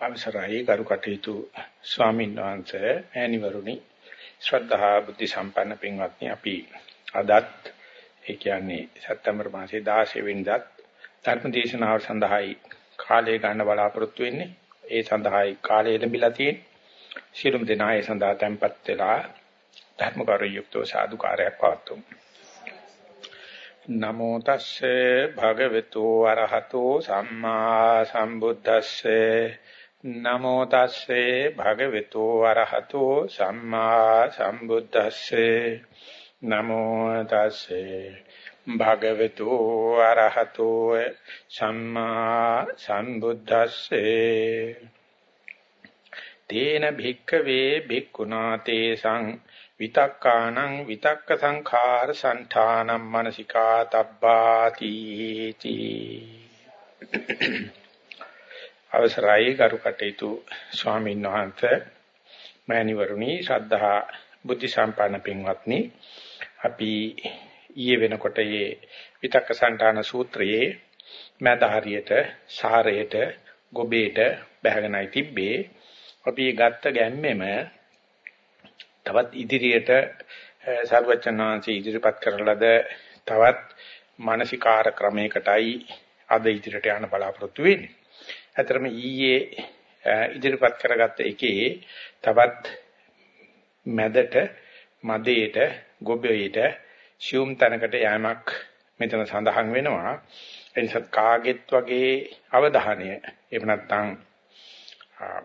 අවසරයි කරු කටයුතු ස්වාමීන් වහන්සේ ඈනිවරුනි ශ්‍රද්ධා බුද්ධ සම්පන්න පින්වත්නි අපි අදත් ඒ කියන්නේ සැප්තැම්බර් මාසයේ 16 වෙනිදාත් ධර්ම දේශනාව සඳහායි කාලය ගන්න බලාපොරොත්තු වෙන්නේ. ඒ සඳහායි කාලය ලැබිලා තියෙන්නේ. සියලුම දෙනා ඒ සඳහා tempත් වෙලා ධර්ම කරුයුක්තව සාදුකාරයක් පවතුමු නමෝ තස්සේ භගවතු අරහතෝ සම්මා සම්බුද්දස්සේ නමෝ තස්සේ භගවතු අරහතෝ සම්මා සම්බුද්දස්සේ. නමෝ තස්සේ භගවතු අරහතෝ සම්මා සම්බුද්දස්සේ. තේන භික්ඛවේ භික්ඛුනා තේසං විතක්කානං විතක්ක සංඛාර සංඨානම් මනසිකා තබ්බාති තී අවසරයි ගරු කටයුතු ස්වාමීන් වහන්සේ මෑණිවරුනි ශ්‍රද්ධා බුද්ධ සම්පන්න පින්වත්නි අපි ඊයේ වෙනකොට මේ විතක්ක සංඨාන සූත්‍රයේ මැද හරියට සාරයට ගොබේට බැහැගෙනයි තිබ්බේ අපි ගත්ත ගැම්මෙම තවත් ඉදිරියට සර්වචනාංශي ඉදිරිපත් කරලද තවත් මානසිකාර ක්‍රමයකටයි අද ඉදිරියට යන්න බලාපොරොත්තු වෙන්නේ. ඇතරම ඊයේ ඉදිරිපත් කරගත්ත එකේ තවත් මැදට මදේට ගොබේට ශියුම් තැනකට යෑමක් මෙතන සඳහන් වෙනවා. එනිසා කාගෙත් වගේ අවධානය එහෙම නැත්නම්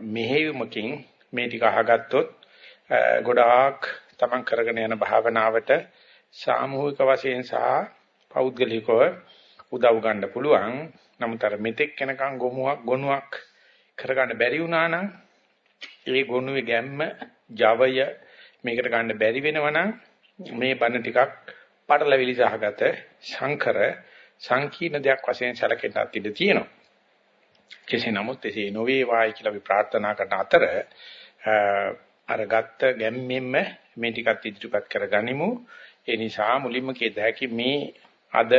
මෙහෙයුමකින් මේ ටික අහගත්තොත් ගොඩාක් තමන් කරගෙන යන භාවනාවට සාමූහික වශයෙන් සහ පෞද්ගලිකව උදව් ගන්න පුළුවන්. නමුත් අර මෙතෙක් කෙනකන් ගොමුවක් ගොනුවක් කරගන්න බැරි වුණා නම් ඒ ගොනුවේ ගැම්ම Javaය මේකට ගන්න බැරි වෙනවනම් මේ බණ ටිකක් පටලවිලි සහගත සංකර සංකීර්ණ දෙයක් වශයෙන් සැලකෙන්නත් ඉඩ තියෙනවා. කෙසේ නමුත් එසේ නොවේ වායි කියලා අපි ප්‍රාර්ථනා කරන අතර අර ගත්ත ගැම්මෙන්ම මේ ටිකත් ඉදිරිපත් කරගනිමු. ඒ නිසා මුලින්ම කියද හැකි මේ අද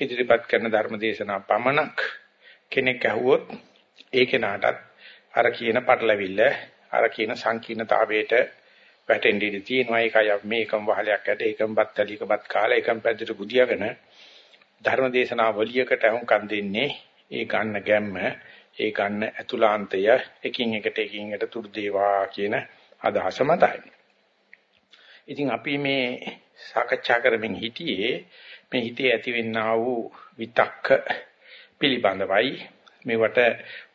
ඉදිරිපත් කරන ධර්ම දේශනා පමණක් කෙනෙක් ඇහුවොත් ඒ කෙනාටත් අර කියන පටලවිල්ල අර කියන සංකීර්ණතාවයට වැටෙන්න ඉඩ තියෙනවා ඒකයි අපි මේ එකම වහලයක් ඇට එකම බත්තලිකපත් කාලා එකම පැද්දට බුදියාගෙන ධර්ම දේශනා වලියකට අහුම්කම් දෙන්නේ ඒ ගන්න ගැම්ම ඒ ගන්න අතුලාන්තය එකින් එකට එකින් එකට තුරු දේවා කියන අදහස මතයි. ඉතින් අපි මේ සාකච්ඡා කරමින් හිටියේ මේ හිතේ ඇතිවෙනා වූ විතක්ක පිළිබඳවයි මේවට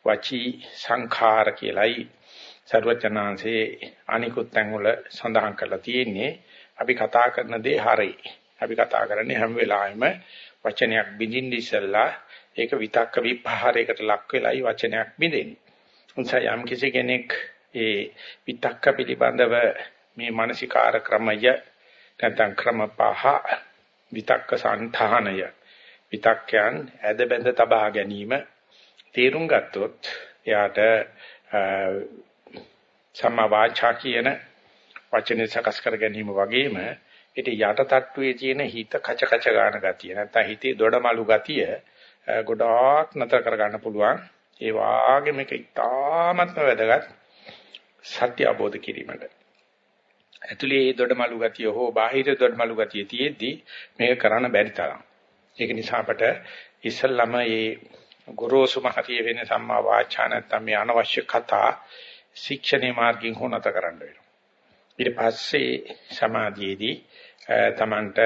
වචී සංඛාර කියලයි සර්වචනාංශේ අනිකුත් තැන්වල සඳහන් කරලා තියෙන්නේ අපි කතා කරන දේ හරි. අපි කතා කරන්නේ හැම වෙලාවෙම වචනයක් බින්දින්න ඉස්සෙල්ලා ඒක විතක්ක විපහාරයකට ලක් වෙලයි වචනයක් බින්දෙන්නේ. උන්සය යම් කිසි කෙනෙක් ඒ විතක්ක පිළිබඳව මේ මානසිකාර ක්‍රමය නැත්නම් ක්‍රම පහ විතක්ක සංඨානය විතක්යන් ඇද බැඳ තබා ගැනීම තේරුම් ගත්තොත් එයාට සම්මා වාචා කියන වචනේ සකස් කර ගැනීම වගේම ඊට යට තට්ටුවේ තියෙන හිත කච කච ගන්න ගතිය නැත්නම් හිතේ දොඩමලු ගතිය ගොඩාක් නතර කර ගන්න පුළුවන්. ඒ වාගේ මේක ඉතාමත්ම වැදගත් සත්‍ය අවබෝධ කිරීමට. ඇතුලේ දොඩමලු ගතිය හෝ බාහිර දොඩමලු ගතිය තියෙද්දි මේක කරන්න බැරි තරම් ඒක නිසා අපට ඉස්සල්ලාම මේ ගොරෝසුම හතිය වෙන සම්මා වාචා නැත්නම් මේ අනවශ්‍ය කතා ශික්ෂණේ මාර්ගයෙන් හොනත කරන්න වෙනවා. ඊට පස්සේ සමාධියේදී තමන්ට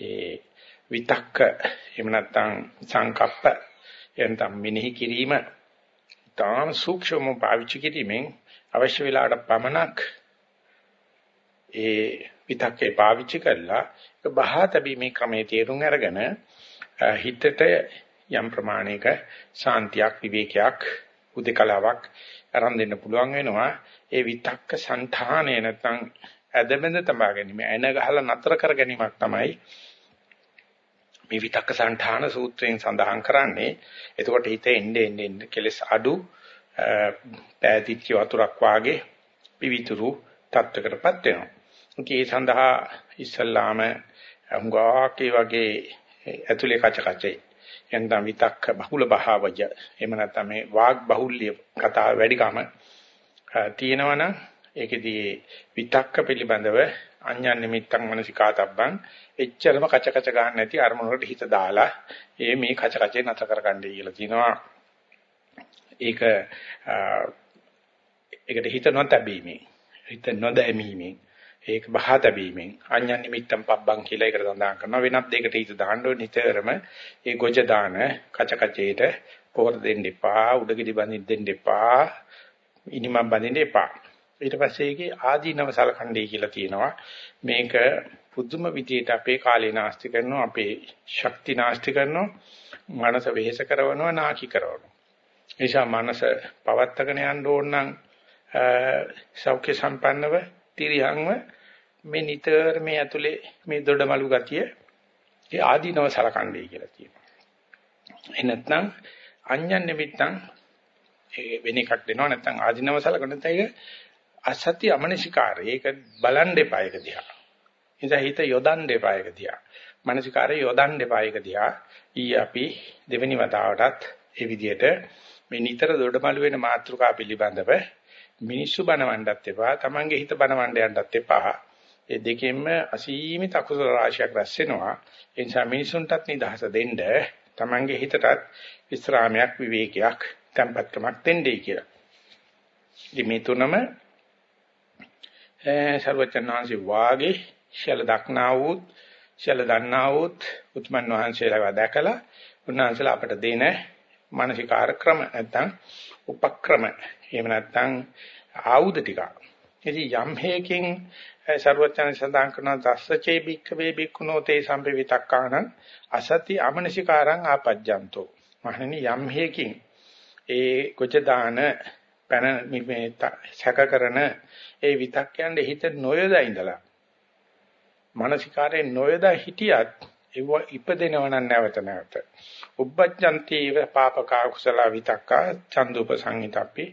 ඒ විතක්ක එහෙම නැත්නම් සංකප්ප එතන මෙනෙහි කිරීම තාම සූක්ෂම පාවිච්චි කිරීමෙන් අවශ්‍ය වෙලාවට පමණක් ඒ විතක්කේ පාවිච්චි කරලා ඒක බහා තැබීමේ ක්‍රමයේ තේරුම් අරගෙන හිතට යම් ප්‍රමාණයක ශාන්තියක් විවේකයක් උදකලාවක් අරන් දෙන්න පුළුවන් වෙනවා ඒ විතක්ක සංඨානය නැත්නම් ඇදබැඳ තබා ගැනීම එන ගහලා නතර කර ගැනීමක් තමයි මේ විතක්ක සංඨාන සූත්‍රයෙන් සඳහන් කරන්නේ එතකොට හිතේ එන්නේ එන්නේ කෙලස් අඩු පෑදිච්ච වතුරක් වාගේ පිවිතුරු තත්වයකටපත් වෙනවා. ඒ සඳහා ඉස්සල්ලාම හුඟාක් වගේ ඇතුලේ කච කචේ. එන්දම් විතක්ක බහුල භාවය එහෙම නැත්නම් මේ වාග් බහුල්‍ය කතාව වැඩිකම තියෙනවනම් ඒකෙදී විතක්ක පිළිබඳව අඤ්ඤන් නිමිත්තන් මනසිකාතබ්බන් එච්චරම කච කච ගන්න නැති අරමුණකට හිත දාලා ඒ මේ කච කචේ නැතර කරගන්නයි කියලා කියනවා. ඒක ඒකට හිත නොතැබීමෙන් හිත නොදැමීමෙන් ඒක බහා තැබීමෙන් අඤ්ඤන් නිමිත්තම් පබ්බන් කියලා ඒකට සඳහන් කරනවා. වෙනත් දෙයකට හිත දාන්න ඕනේ. නිතරම ඒ ගොජ දාන කච කචේට පොහොර දෙන්න එපා උඩගෙඩි බඳින්න දෙන්න එපා ඉනිමම් බඳින්න එපා. ඊට පස්සේ ඒකේ ආදීනව සලකන්නේ කියලා තියෙනවා මේක පුදුම විදියට අපේ කාලේ නාස්ති කරනවා අපේ ශක්ති නාස්ති කරනවා මනස වෙහෙස කරනවා නාකි කරනවා. නිසා මනස පවත්තගෙන යන්න ඕන නම් සෞඛ්‍ය සම්පන්නව තිරියන්ව මේ නිතර මේ ඇතුලේ මේ දොඩමලු ගතිය ඒ ආදීනව සලකන්නේ කියලා තියෙනවා. ඒ නැත්නම් අඤ්ඤන් නිමිත්තන් ඒ වෙන එකක් දෙනවා නැත්නම් ආදීනව සලකන තැයි අසත්‍ය අමනසිකාරය. ඒක බලන් දෙපා එක දිහා. ඉතින් හිත යොදන් දෙපා එක දිහා. මනසිකාරය යොදන් දෙපා එක දිහා. ඊ අපි දෙවෙනි වතාවටත් ඒ විදිහට මේ නිතර දොඩමලු වෙන මාත්‍රිකා පිළිබඳව මිනිස්සු බනවන්නත් එපා, Tamange හිත බනවන්න යන්නත් එපා. ඒ දෙකෙන්ම අසීමිත අකුසල රාශියක් රැස් වෙනවා. ඒ නිසා මිනිසුන්ටත් නිදහස දෙන්න, Tamange හිතටත් විස්රාමයක්, විවේකයක්, tempatකමක් දෙන්නයි කියලා. ඉතින් මේ තුනම සර්වචනාංශි වාගේ ශල දක්නා වූත් ශල දන්නා වූත් උත්මන් වහන්සේලා දැකලා උන්වහන්සේලා අපට දෙන මානසිකාර ක්‍රම නැත්නම් උපක්‍රම එහෙම නැත්නම් ආයුධ ටික. ඉතින් යම් හේකින් සර්වචන සඳහන් කරන දස්සචේ බික්ක වේ බික්කුනෝ තේ සම්පවිතක්කාන අසති අමනසිකාරං ආපජ්ජන්තෝ. මහණනි යම් හේකින් ඒ කුච දාන පැන මේ සැක කරන ඒ විතක්යන්ට හිත නොයදා ඉඳලා මානසිකාරේ නොයදා හිටියත් ඒව ඉපදෙනව නම් නැවත නැවත උබ්බච්ඡන්ති පාපකා කුසල විතක්කා චන්දුප සංහිතප්පි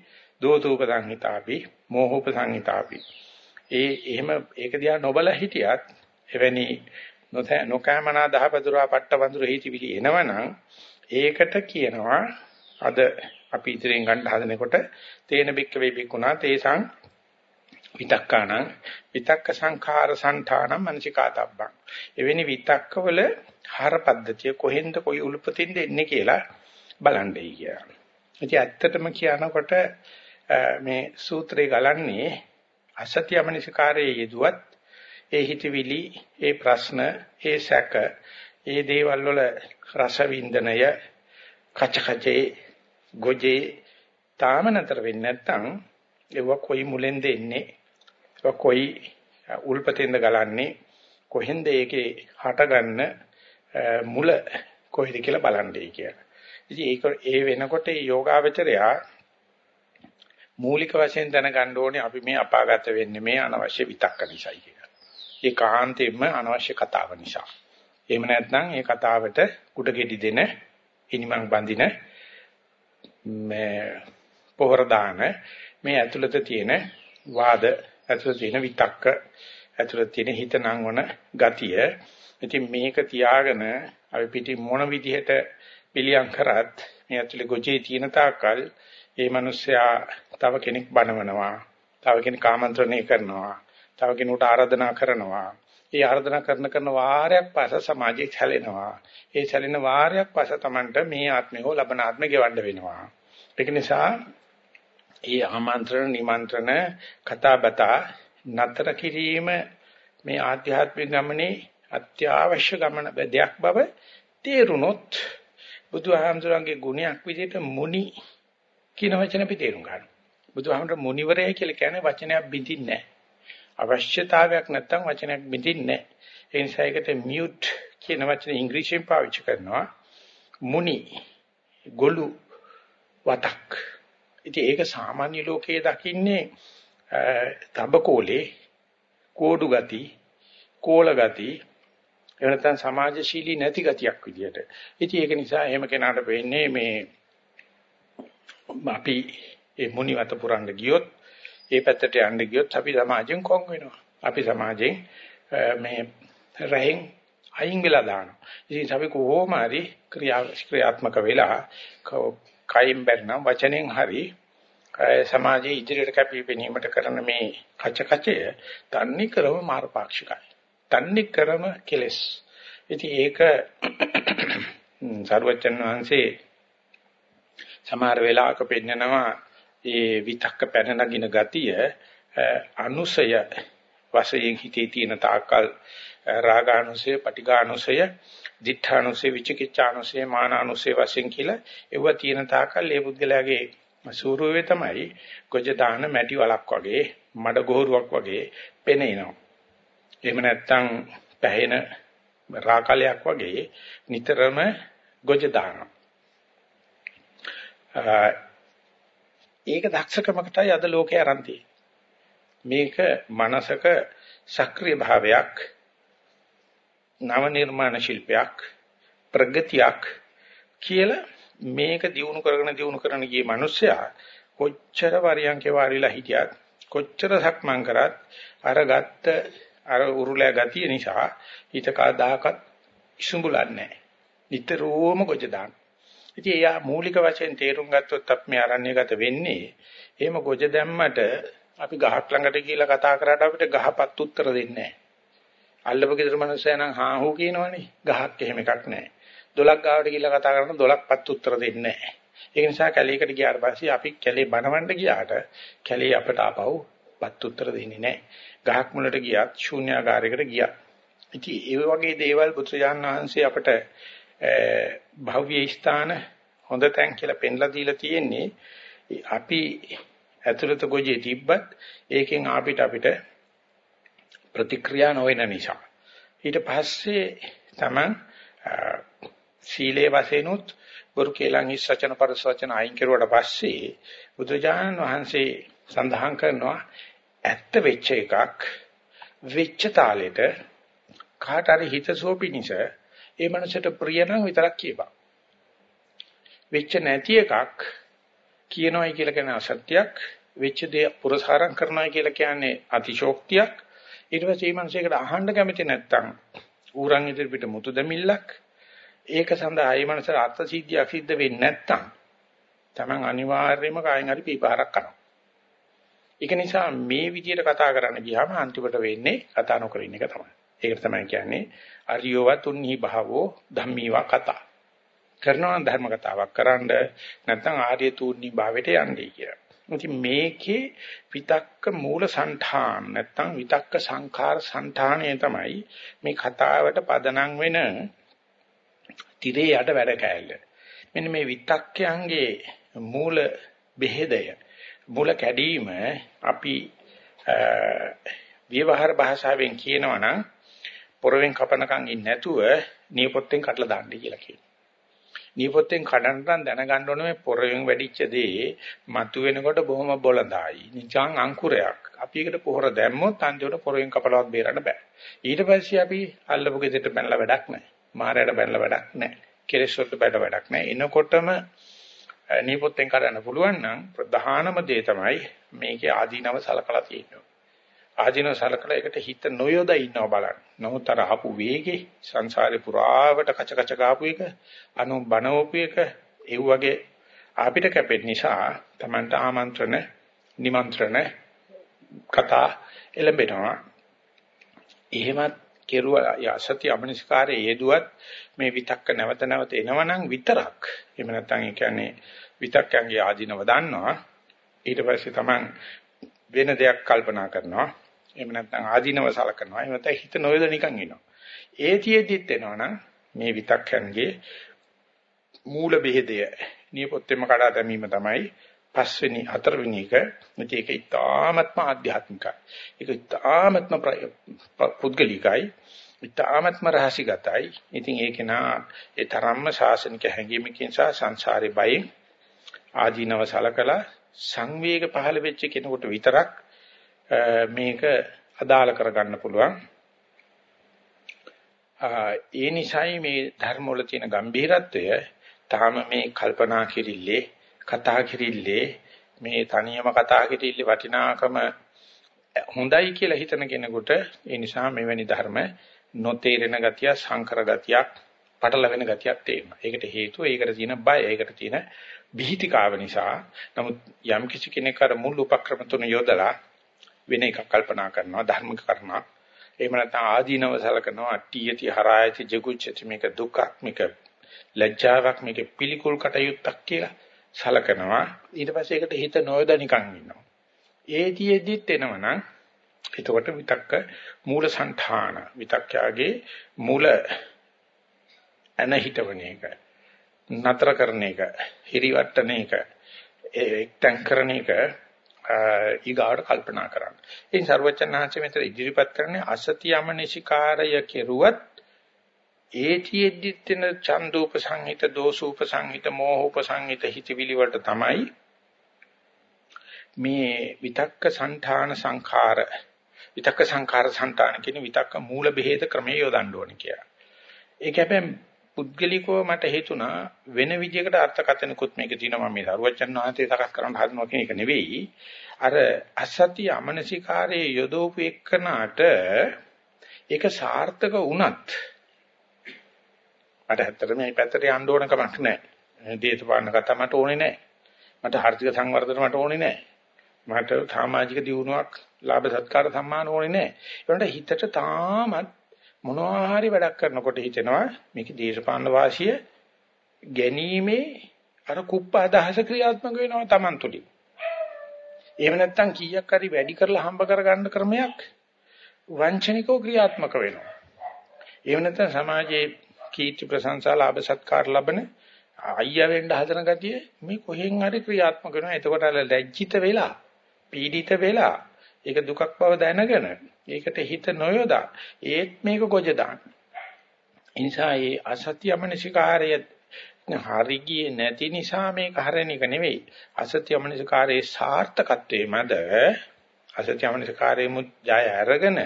දෝතූප සංහිතාපි මෝහූප සංහිතාපි ඒ එහෙම ඒක දිහා නොබල හිටියත් එවැනි නොකෑමනා දහපදුරා පට්ට වඳුර හිතිවිලි එනවනම් ඒකට කියනවා අද අපි ඉදිරියෙන් ගන්න හදනකොට තේන බික්ක වේ බික්ුණා තේසං විතක්කාණං විතක්ක සංඛාර සංඨානම් මනසිකාතබ්බං එවැනි විතක්කවල හර පද්ධතිය කොහෙන්ද කොයි උල්පතින්ද එන්නේ කියලා බලන්නයි කියලා. ඉතින් ඇත්තටම කියනකොට මේ සූත්‍රය ගලන්නේ අසත්‍යමනිසකාරයේ යෙදුවත් ඒ හිතවිලි, ඒ ප්‍රශ්න, ඒ සැක, ඒ දේවල් වල රස වින්දනය කචකචේ ගොජේ තාම නතර වෙන්නේ නැත්නම් ඒව කොයි මුලෙන්ද එන්නේ ඒව කොයි උල්පතෙන්ද ගලන්නේ කොහෙන්ද ඒකේ හටගන්න මුල කොහෙද කියලා බලන්නේ කියලා. ඉතින් ඒක ඒ වෙනකොට ඒ යෝගාවචරයා මූලික වශයෙන් දැනගන්න ඕනේ අපි මේ අපාගත වෙන්නේ මේ අනවශ්‍ය විතක්ක නිසායි කියලා. ඒ කාන්තේම අනවශ්‍ය කතාව නිසා. එහෙම නැත්නම් ඒ කතාවට කුඩ ගෙඩි දෙන ඉනිමන් බඳින මේ පොහොර දාන මේ ඇතුළත තියෙන වාද ඇතුළත තියෙන විතක්ක ඇතුළත තියෙන හිත නංවන ගතිය ඉතින් මේක තියාගෙන අපි පිටි මොන විදිහට පිළියම් කරත් මේ ඇතුලේ ගොජේ තියෙන තාක්කල් ඒ මිනිස්සයා තව කෙනෙක් බනවනවා තව කෙනෙක් ආමන්ත්‍රණය කරනවා තව කෙනෙකුට ආරාධනා කරනවා. ඒ ආරාධනා කරන කරන වාරයක් පස්ස සමාජයේ හැලෙනවා ඒ හැලෙන වාරයක් පස්ස Tamanට මේ ආත්මය හෝ ලබන ආත්මය ගෙවන්න වෙනවා. ඒක නිසා ඒ ආමන්ත්‍රණ නිමන්ත්‍රණ කතා බතා නතර කිරීම මේ ආධ්‍යාත්මික ගමනේ අත්‍යවශ්‍ය ගමන දෙයක් බව තේරුනොත් බුදුහාමුදුරන්ගේ ගුණයක් විදිහට මුනි කියන වචන අපි තේරුම් ගන්නවා. බුදුහාමුදුර මුනිවරය කියලා කියන්නේ වචනයක් බින්දින්නේ නැහැ. අවශ්‍යතාවයක් නැත්නම් වචනයක් බින්දින්නේ නැහැ. ඒ නිසා ඒකට මියුට් කියන වචනේ ඉංග්‍රීසියෙන් පාවිච්චි කරනවා. මුනි ගොළු වතක්. ඉතින් ඒක සාමාන්‍ය ලෝකයේ දකින්නේ තඹකෝලේ කෝඩු ගති, කෝල ගති, එහෙම නැත්නම් සමාජශීලී නැති ගතියක් විදියට. ඉතින් ඒක නිසා එහෙම කෙනාට වෙන්නේ මේ අපි ඒ මුනිවත පුරන්න ගියොත් ඒ පැත්තට යන්න ගියොත් අපි සමාජයෙන් කොන් වෙනවා. අපි සමාජයෙන් මේ රහෙන් අයින් වෙලා දානවා. ඉතින් අපි කොහොම හරි ක්‍රියාත්මක වෙලා කයින් බැරනම් වචනෙන් හරි සමාජයේ ඉදිරියට කැපිපෙනීමට කරන මේ කච කචය තන්නේ කරම මාර්ගපාක්ෂිකයි. තන්නේ කරම කෙලස්. ඉතින් ඒක සර්වචන් වහන්සේ සමහර වෙලාවක පෙන්නනවා ඒ විතක්ක පැන නගින ගතිය අනුසය වශයෙන් හිතේ තියෙන තාකල් රාගානුසය, පටිඝානුසය, දිඨානුසය, විචිකිච්ඡානුසය, මානානුසය වශයෙන් කියලා ඒව තියෙන තාකල් ඒ පුද්ගලයාගේ සූරුවේ තමයි ගොජ දාන මැටි වලක් වගේ, මඩ ගොහරුවක් වගේ පෙනෙනවා. එහෙම නැත්නම් පැහෙන රාකලයක් වගේ නිතරම ගොජ දානවා. ඒක දක්ෂකමකටයි අද ලෝකේ aran මේක මනසක සක්‍රීය භාවයක් නව නිර්මාණ ශිල්පයක් ප්‍රගතියක් කියලා මේක දිනු කරගෙන දිනු කරන ගිය මිනිස්සයා කොච්චර වරියන්කේ වාරිලා හිටියත් කොච්චර සක්මන් කරත් අර ගත්ත අර උරුලෑ ගතිය නිසා හිත කවදාකවත් ඉසුඹුලන්නේ නැහැ. නිතරම ගොජ දාන. ඉතින් එයා මූලික වශයෙන් තේරුම් ගත්තොත් අපි මේ අරණ්‍යගත වෙන්නේ එහෙම ගොජ දැම්මට අපි ගහක් ළඟට ගිහිල්ලා කතා කරාට අපිට ගහපත් උත්තර දෙන්නේ නැහැ. අල්ලපු ගෙදර මිනිස්සයා නම් හා හෝ කියනවනේ. ගහක් එහෙම එකක් නැහැ. දොලක් ගාවට ගිහිල්ලා කතා කරන දොලක්පත් උත්තර දෙන්නේ නැහැ. ඒ නිසා කැලේකට ගියාට පස්සේ අපි කැලේ බනවන්න ගියාට කැලේ අපට ආපහු පත් උත්තර දෙන්නේ නැහැ. ගහක් මුලට ගියත් ශූන්‍යාකාරයකට ගියා. ඉතින් ඒ වගේ දේවල් බුදුරජාන් වහන්සේ අපට භව්‍ය ස්ථාන හොඳ තැන් කියලා පෙන්ලා දීලා තියෙන්නේ. අපි ඇතුළත ගොජේ තිබ්බත් ඒකෙන් අපිට අපිට ප්‍රතික්‍රියා නොවන නිසා. ඊට පස්සේ තමන් සීලේ වශයෙන් උත් බුරු කේලං හිස් වචන පරස වචන අයින් කරුවාට පස්සේ බුදුජානන් වහන්සේ සඳහන් කරනවා ඇත්ත වෙච්ච එකක් වෙච්ච තාලෙට කාට හරි හිතසුව පිනිස ඒ මනසට ප්‍රිය නම් විතරක් කියපන්. වෙච්ච නැති එකක් කියනවායි කියලා කියන අසත්‍යයක් වෙච්ච දේ පුරසාරම් කරනවා කියලා කියන්නේ අතිශෝක්තියක්. ඊට පස්සේ මේ මනසේකට අහන්න කැමති නැත්තම් ඌරන් ඉදිරි පිට මුතු දෙමිල්ලක්. ඒක සඳහා මේ මනසට අර්ථ සිද්ධියක් සිද්ධ වෙන්නේ නැත්තම් Taman අනිවාර්යයෙන්ම කායෙන් හරි පීපාරක් කරනවා ඒක නිසා මේ විදිහට කතා කරන්න ගියාම අන්තිමට වෙන්නේ කතා නොකර ඉන්න එක තමයි. ඒකට තමයි කියන්නේ අරියෝව තුන්හි භාවෝ ධම්මීවා කතා. කරනවා නම් ධර්ම කතාවක් කරන්න නැත්නම් ආර්ය තුන්හි භාවයට යන්නේ කියලා. ඉතින් මේකේ විතක්ක මූල సంఠාන නැත්නම් විතක්ක සංඛාර సంఠාණය තමයි මේ කතාවට පදනම් වෙන tire යට වැඩ කෑල්ල. මෙන්න මේ විතක්කයන්ගේ මූල බෙහෙදය මූල කැඩීම අපි ව්‍යවහාර භාෂාවෙන් කියනවා නම් පොරවෙන් කපනකම් ඉන්නේ නැතුව නියපොත්තෙන් කඩලා දාන්නයි කියලා කියනවා. නියපොත්තෙන් කඩන්න නම් දැනගන්න ඕනේ මේ පොරවෙන් වැඩිච්ච දේ මතු වෙනකොට බොහොම බොළඳයි. නිකන් අංකුරයක්. අපි ඒකට පොහොර දැම්මොත් අන්තිමට පොරවෙන් කපලවත් බේරන්න බෑ. ඊට පස්සේ අපි අල්ලපු ගෙදරට බැනලා වැඩක් නැහැ. මාරයට බැනලා වැඩක් නැහැ. කෙලෙස් වලට බැට වැඩක් නැහැ. එනකොටම නියපොත්තෙන් කඩන්න පුළුවන් නම් ප්‍රධානම දේ තමයි මේකේ ආදීනව සලකලා තියෙනවා. ආධිනව සලකලා ඒකට හිත නොයොදා ඉන්නව බලන්න. නමුත් අර ආපු වේගේ සංසාරේ පුරාවට කච කච ගාපු එක අනු බනවපු එක ඒ වගේ අපිට කැපෙන නිසා Tamanට ආමන්ත්‍රණ නිමන්ත්‍රණ කතා එළඹෙනවා. එහෙමත් කෙරුවා යසති අමනිස්කාරයේ යෙදුවත් මේ විතක්ක නැවත නැවත එනවනම් විතරක් එහෙම නැත්නම් ඒ කියන්නේ විතක්කයන්ගේ ආධිනව දන්නවා ඊට පස්සේ Taman වෙන දෙයක් කල්පනා කරනවා එහෙම නැත්නම් ආධිනව සලකනවා. එහෙම නැත්නම් හිත නොයද නිකන් ඉනවා. ඒ තියේදිත් එනවනම් මේ විතක්යන්ගේ මූල බෙහෙදය නියපොත්තෙම කඩා දැමීම තමයි පස්වෙනි හතරවෙනි එක. ඉතින් ඒක ඉතාමත්ම ආධ්‍යාත්මිකයි. ඒක ඉතාමත්ම පුද්ගලිකයි. ඉතාමත්ම රහසිගතයි. ඉතින් ඒක නා ඒ තරම්ම ශාසනික හැඟීමකින් සහ සංසාරේ බයෙන් ආධිනව සලකලා සංවේග පහළ වෙච්ච කෙනෙකුට විතරක් මේක අදාළ කරගන්න පුළුවන්. ඒ නිසයි මේ ධර්ම වල තියෙන ගැඹීරත්වය තාම මේ කල්පනා කිරිල්ලේ කතා කිරිල්ලේ මේ තනියම කතා කිරිල්ලේ වටිනාකම හොඳයි කියලා හිතන කෙනෙකුට ඒ නිසා මෙවැනි ධර්ම නොතේරෙන ගතිය, සංකර ගතියක්, පටලවෙන ගතියක් තේරෙනවා. ඒකට හේතුව ඒකට තියෙන බය, ඒකට තියෙන බිහිතිකාව නිසා. නමුත් යම් කිසි කෙනෙක් අර මුල් උපක්‍රම තුන යොදලා වෙන එකක් කල්පනා කරනවා, ධර්ම කරනවා. එහෙම නැත්නම් ආදීනව සලකනවා, අට්ටියති හරායති ජගුච්චති මේක දුක්ඛ මේක ලැජ්ජාවක් මේක පිළිකුල් කටයුත්තක් කියලා සලකනවා. ඊට පස්සේ ඒකට හිත නොයද නිකන් ඉන්නවා. ඒතියෙදිත් එනවනම් එතකොට විතක්ක මූල సంతාන විතක්යාගේ මූල එන හිතවන එක නතර කරන එක හිරිවට්ටන එක එක්තෙන් කරන එක ඊගාවට කල්පනා කරන්න. ඉතින් ਸਰවචන්නාංශ මෙතන ඉදිරිපත් කරන්නේ අසතියමනිසිකාරය කෙරුවත් ඒතියෙද්දිත් වෙන චන්දූප සංහිත දෝසූප සංහිත මෝහූප සංහිත හිතවිලි වලට තමයි මේ විතක්ක සංඨාන සංඛාර විතක්ක සංඛාර සංඨාන කියන විතක්ක මූල බෙහෙත ක්‍රමයේ යොදන්න ඕනේ කියලා. ඒක හැබැයි පුද්ගලිකව මට හිතුණා වෙන විදිහකට අර්ථකථනකුත් මේක තියෙනවා මම මේ සරුවචන් වහන්සේ සකස් කරන්න හදනවා කියන එක නෙවෙයි. අර අසත්‍ය අමනසිකාරයේ යොදවපු එක්කනට ඒක සාර්ථක වුණත් මට ඇත්තටම මේ පැත්තට යන්න ඕන කමක් නැහැ. දේශපාලන කතා මට ඕනේ නැහැ. මට ආර්ථික සංවර්ධන මට ඕනේ නැහැ. මට සමාජික දියුණුවක් ලාභ සත්කාර සම්මාන ඕනේ නැහැ. ඒකට හිතට තාමත් මොනවා හරි වැඩක් කරනකොට හිතෙනවා මේක දේශපාලන වාසිය ගැනීමේ අර කුප්ප අදහස ක්‍රියාත්මක වෙනවා Taman තුලින්. එහෙම නැත්නම් කීයක් හරි වැඩි කරලා හම්බ කරගන්න ක්‍රමයක් වංචනිකව ක්‍රියාත්මක වෙනවා. එහෙම නැත්නම් සමාජයේ කීර්ති ප්‍රශංසා ලාභ සත්කාර ලබන අයියා වෙන්න හදන ගතිය මේ කොහෙන් හරි ක්‍රියාත්මක වෙනවා. එතකොට අර ලැජ්ජිත වෙලා, පීඩිත වෙලා, ඒක දුකක් බව දැනගෙන, ඒකට හිත නොයොදා, ඒත් මේක ගොජ දාන්න. ඒ නිසා මේ අසත්‍යමනසිකාරය හරි ගියේ නැති නිසා මේක හරණ එක නෙවෙයි. අසත්‍යමනසිකාරයේ සාර්ථකත්වයේ මැද අසත්‍යමනසිකාරයේ මුත් ජය අරගෙන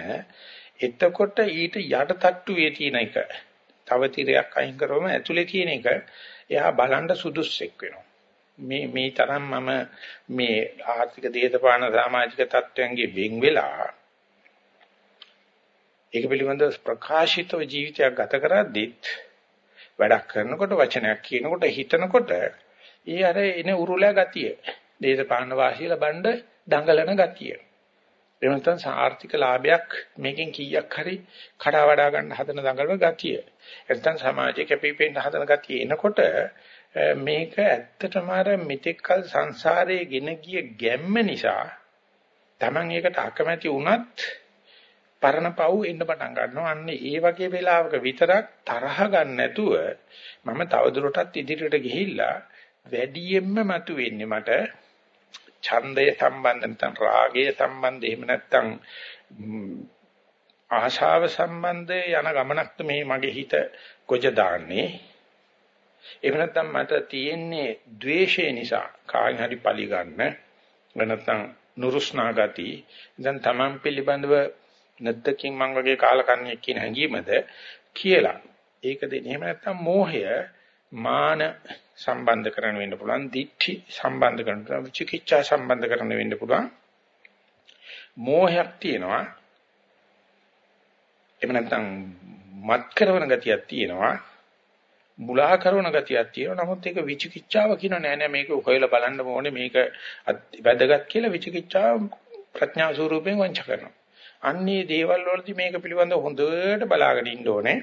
එතකොට ඊට යට තට්ටුවේ තියෙන එක තව තිරයක් අයින් කරවම ඇතුලේ තියෙන එක එයා බලන්න සුදුස්සෙක් වෙනවා. මේ මේ තරම් මම මේ ආර්ථික දේශපාලන සමාජික තත්ත්වයන්ගේ වෙන් වෙලා ඒක පිළිබඳව ප්‍රකාශිතව ජීවිතයක් ගත කරද්දිත් වැඩක් කරනකොට වචනයක් කියනකොට හිතනකොට ඒ අර එන උරුලා ගතිය දේශපාලන වාසිය ලබන්න දඟලන ගතිය එහෙම නැත්නම් ආර්ථික ලාභයක් මේකෙන් කීයක් හරි කඩා වඩා ගන්න හදන දඟලන ගතිය. නැත්නම් සමාජයේ කැපිපෙන්න හදන ගතිය එනකොට මේක ඇත්තටම අර මෙතෙක්කල් සංසාරයේ ගෙන ගිය ගැම්ම නිසා Taman ඒකට අකමැති වුණත් පරණ පව් එන්න පටන් ගන්නවා. අන්න ඒ වගේ වෙලාවක විතරක් තරහ ගන්න නැතුව මම තවදුරටත් ඉදිරියට ගිහිල්ලා වැඩියෙන්ම මතුවෙන්නේ මට ඡන්දය සම්බන්ධ නැත්නම් රාගය සම්බන්ධ එහෙම නැත්නම් ආශාව සම්බන්ධ යන ගමනක්ද මේ මගේ හිත ගොජ දාන්නේ එහෙම නැත්නම් මට තියෙන්නේ द्वේෂය නිසා කායින් හරි පලි ගන්න නැත්නම් නුරුස්නා ගති දැන් Taman පිළිබඳව නැද්දකින් මං වගේ කාලකන්ණියෙක් කියන හැඟීමද කියලා. ඒක දෙන්නේ එහෙම නැත්නම් මෝහය මාන සම්බන්ධ කරගෙන වෙන්න පුළුවන් දික්ටි සම්බන්ධ කරගෙන පුළුවන් විචිකිච්ඡා සම්බන්ධ කරගෙන වෙන්න පුළුවන්. මෝහයක් තියෙනවා. එහෙම නැත්නම් මත් කරන ගතියක් තියෙනවා. මුලා කරන ගතියක් තියෙනවා. නමුත් ඒක විචිකිච්ඡාව කියන නෑ නෑ. මේක හොයලා බලන්න ඕනේ. මේක වැදගත් කියලා විචිකිච්ඡාව ප්‍රඥා ස්වරූපයෙන් වංච කරනවා. අන්නේ දේවල් වලදී මේක පිළිබඳව හොඳට බලාගෙන ඉන්න ඕනේ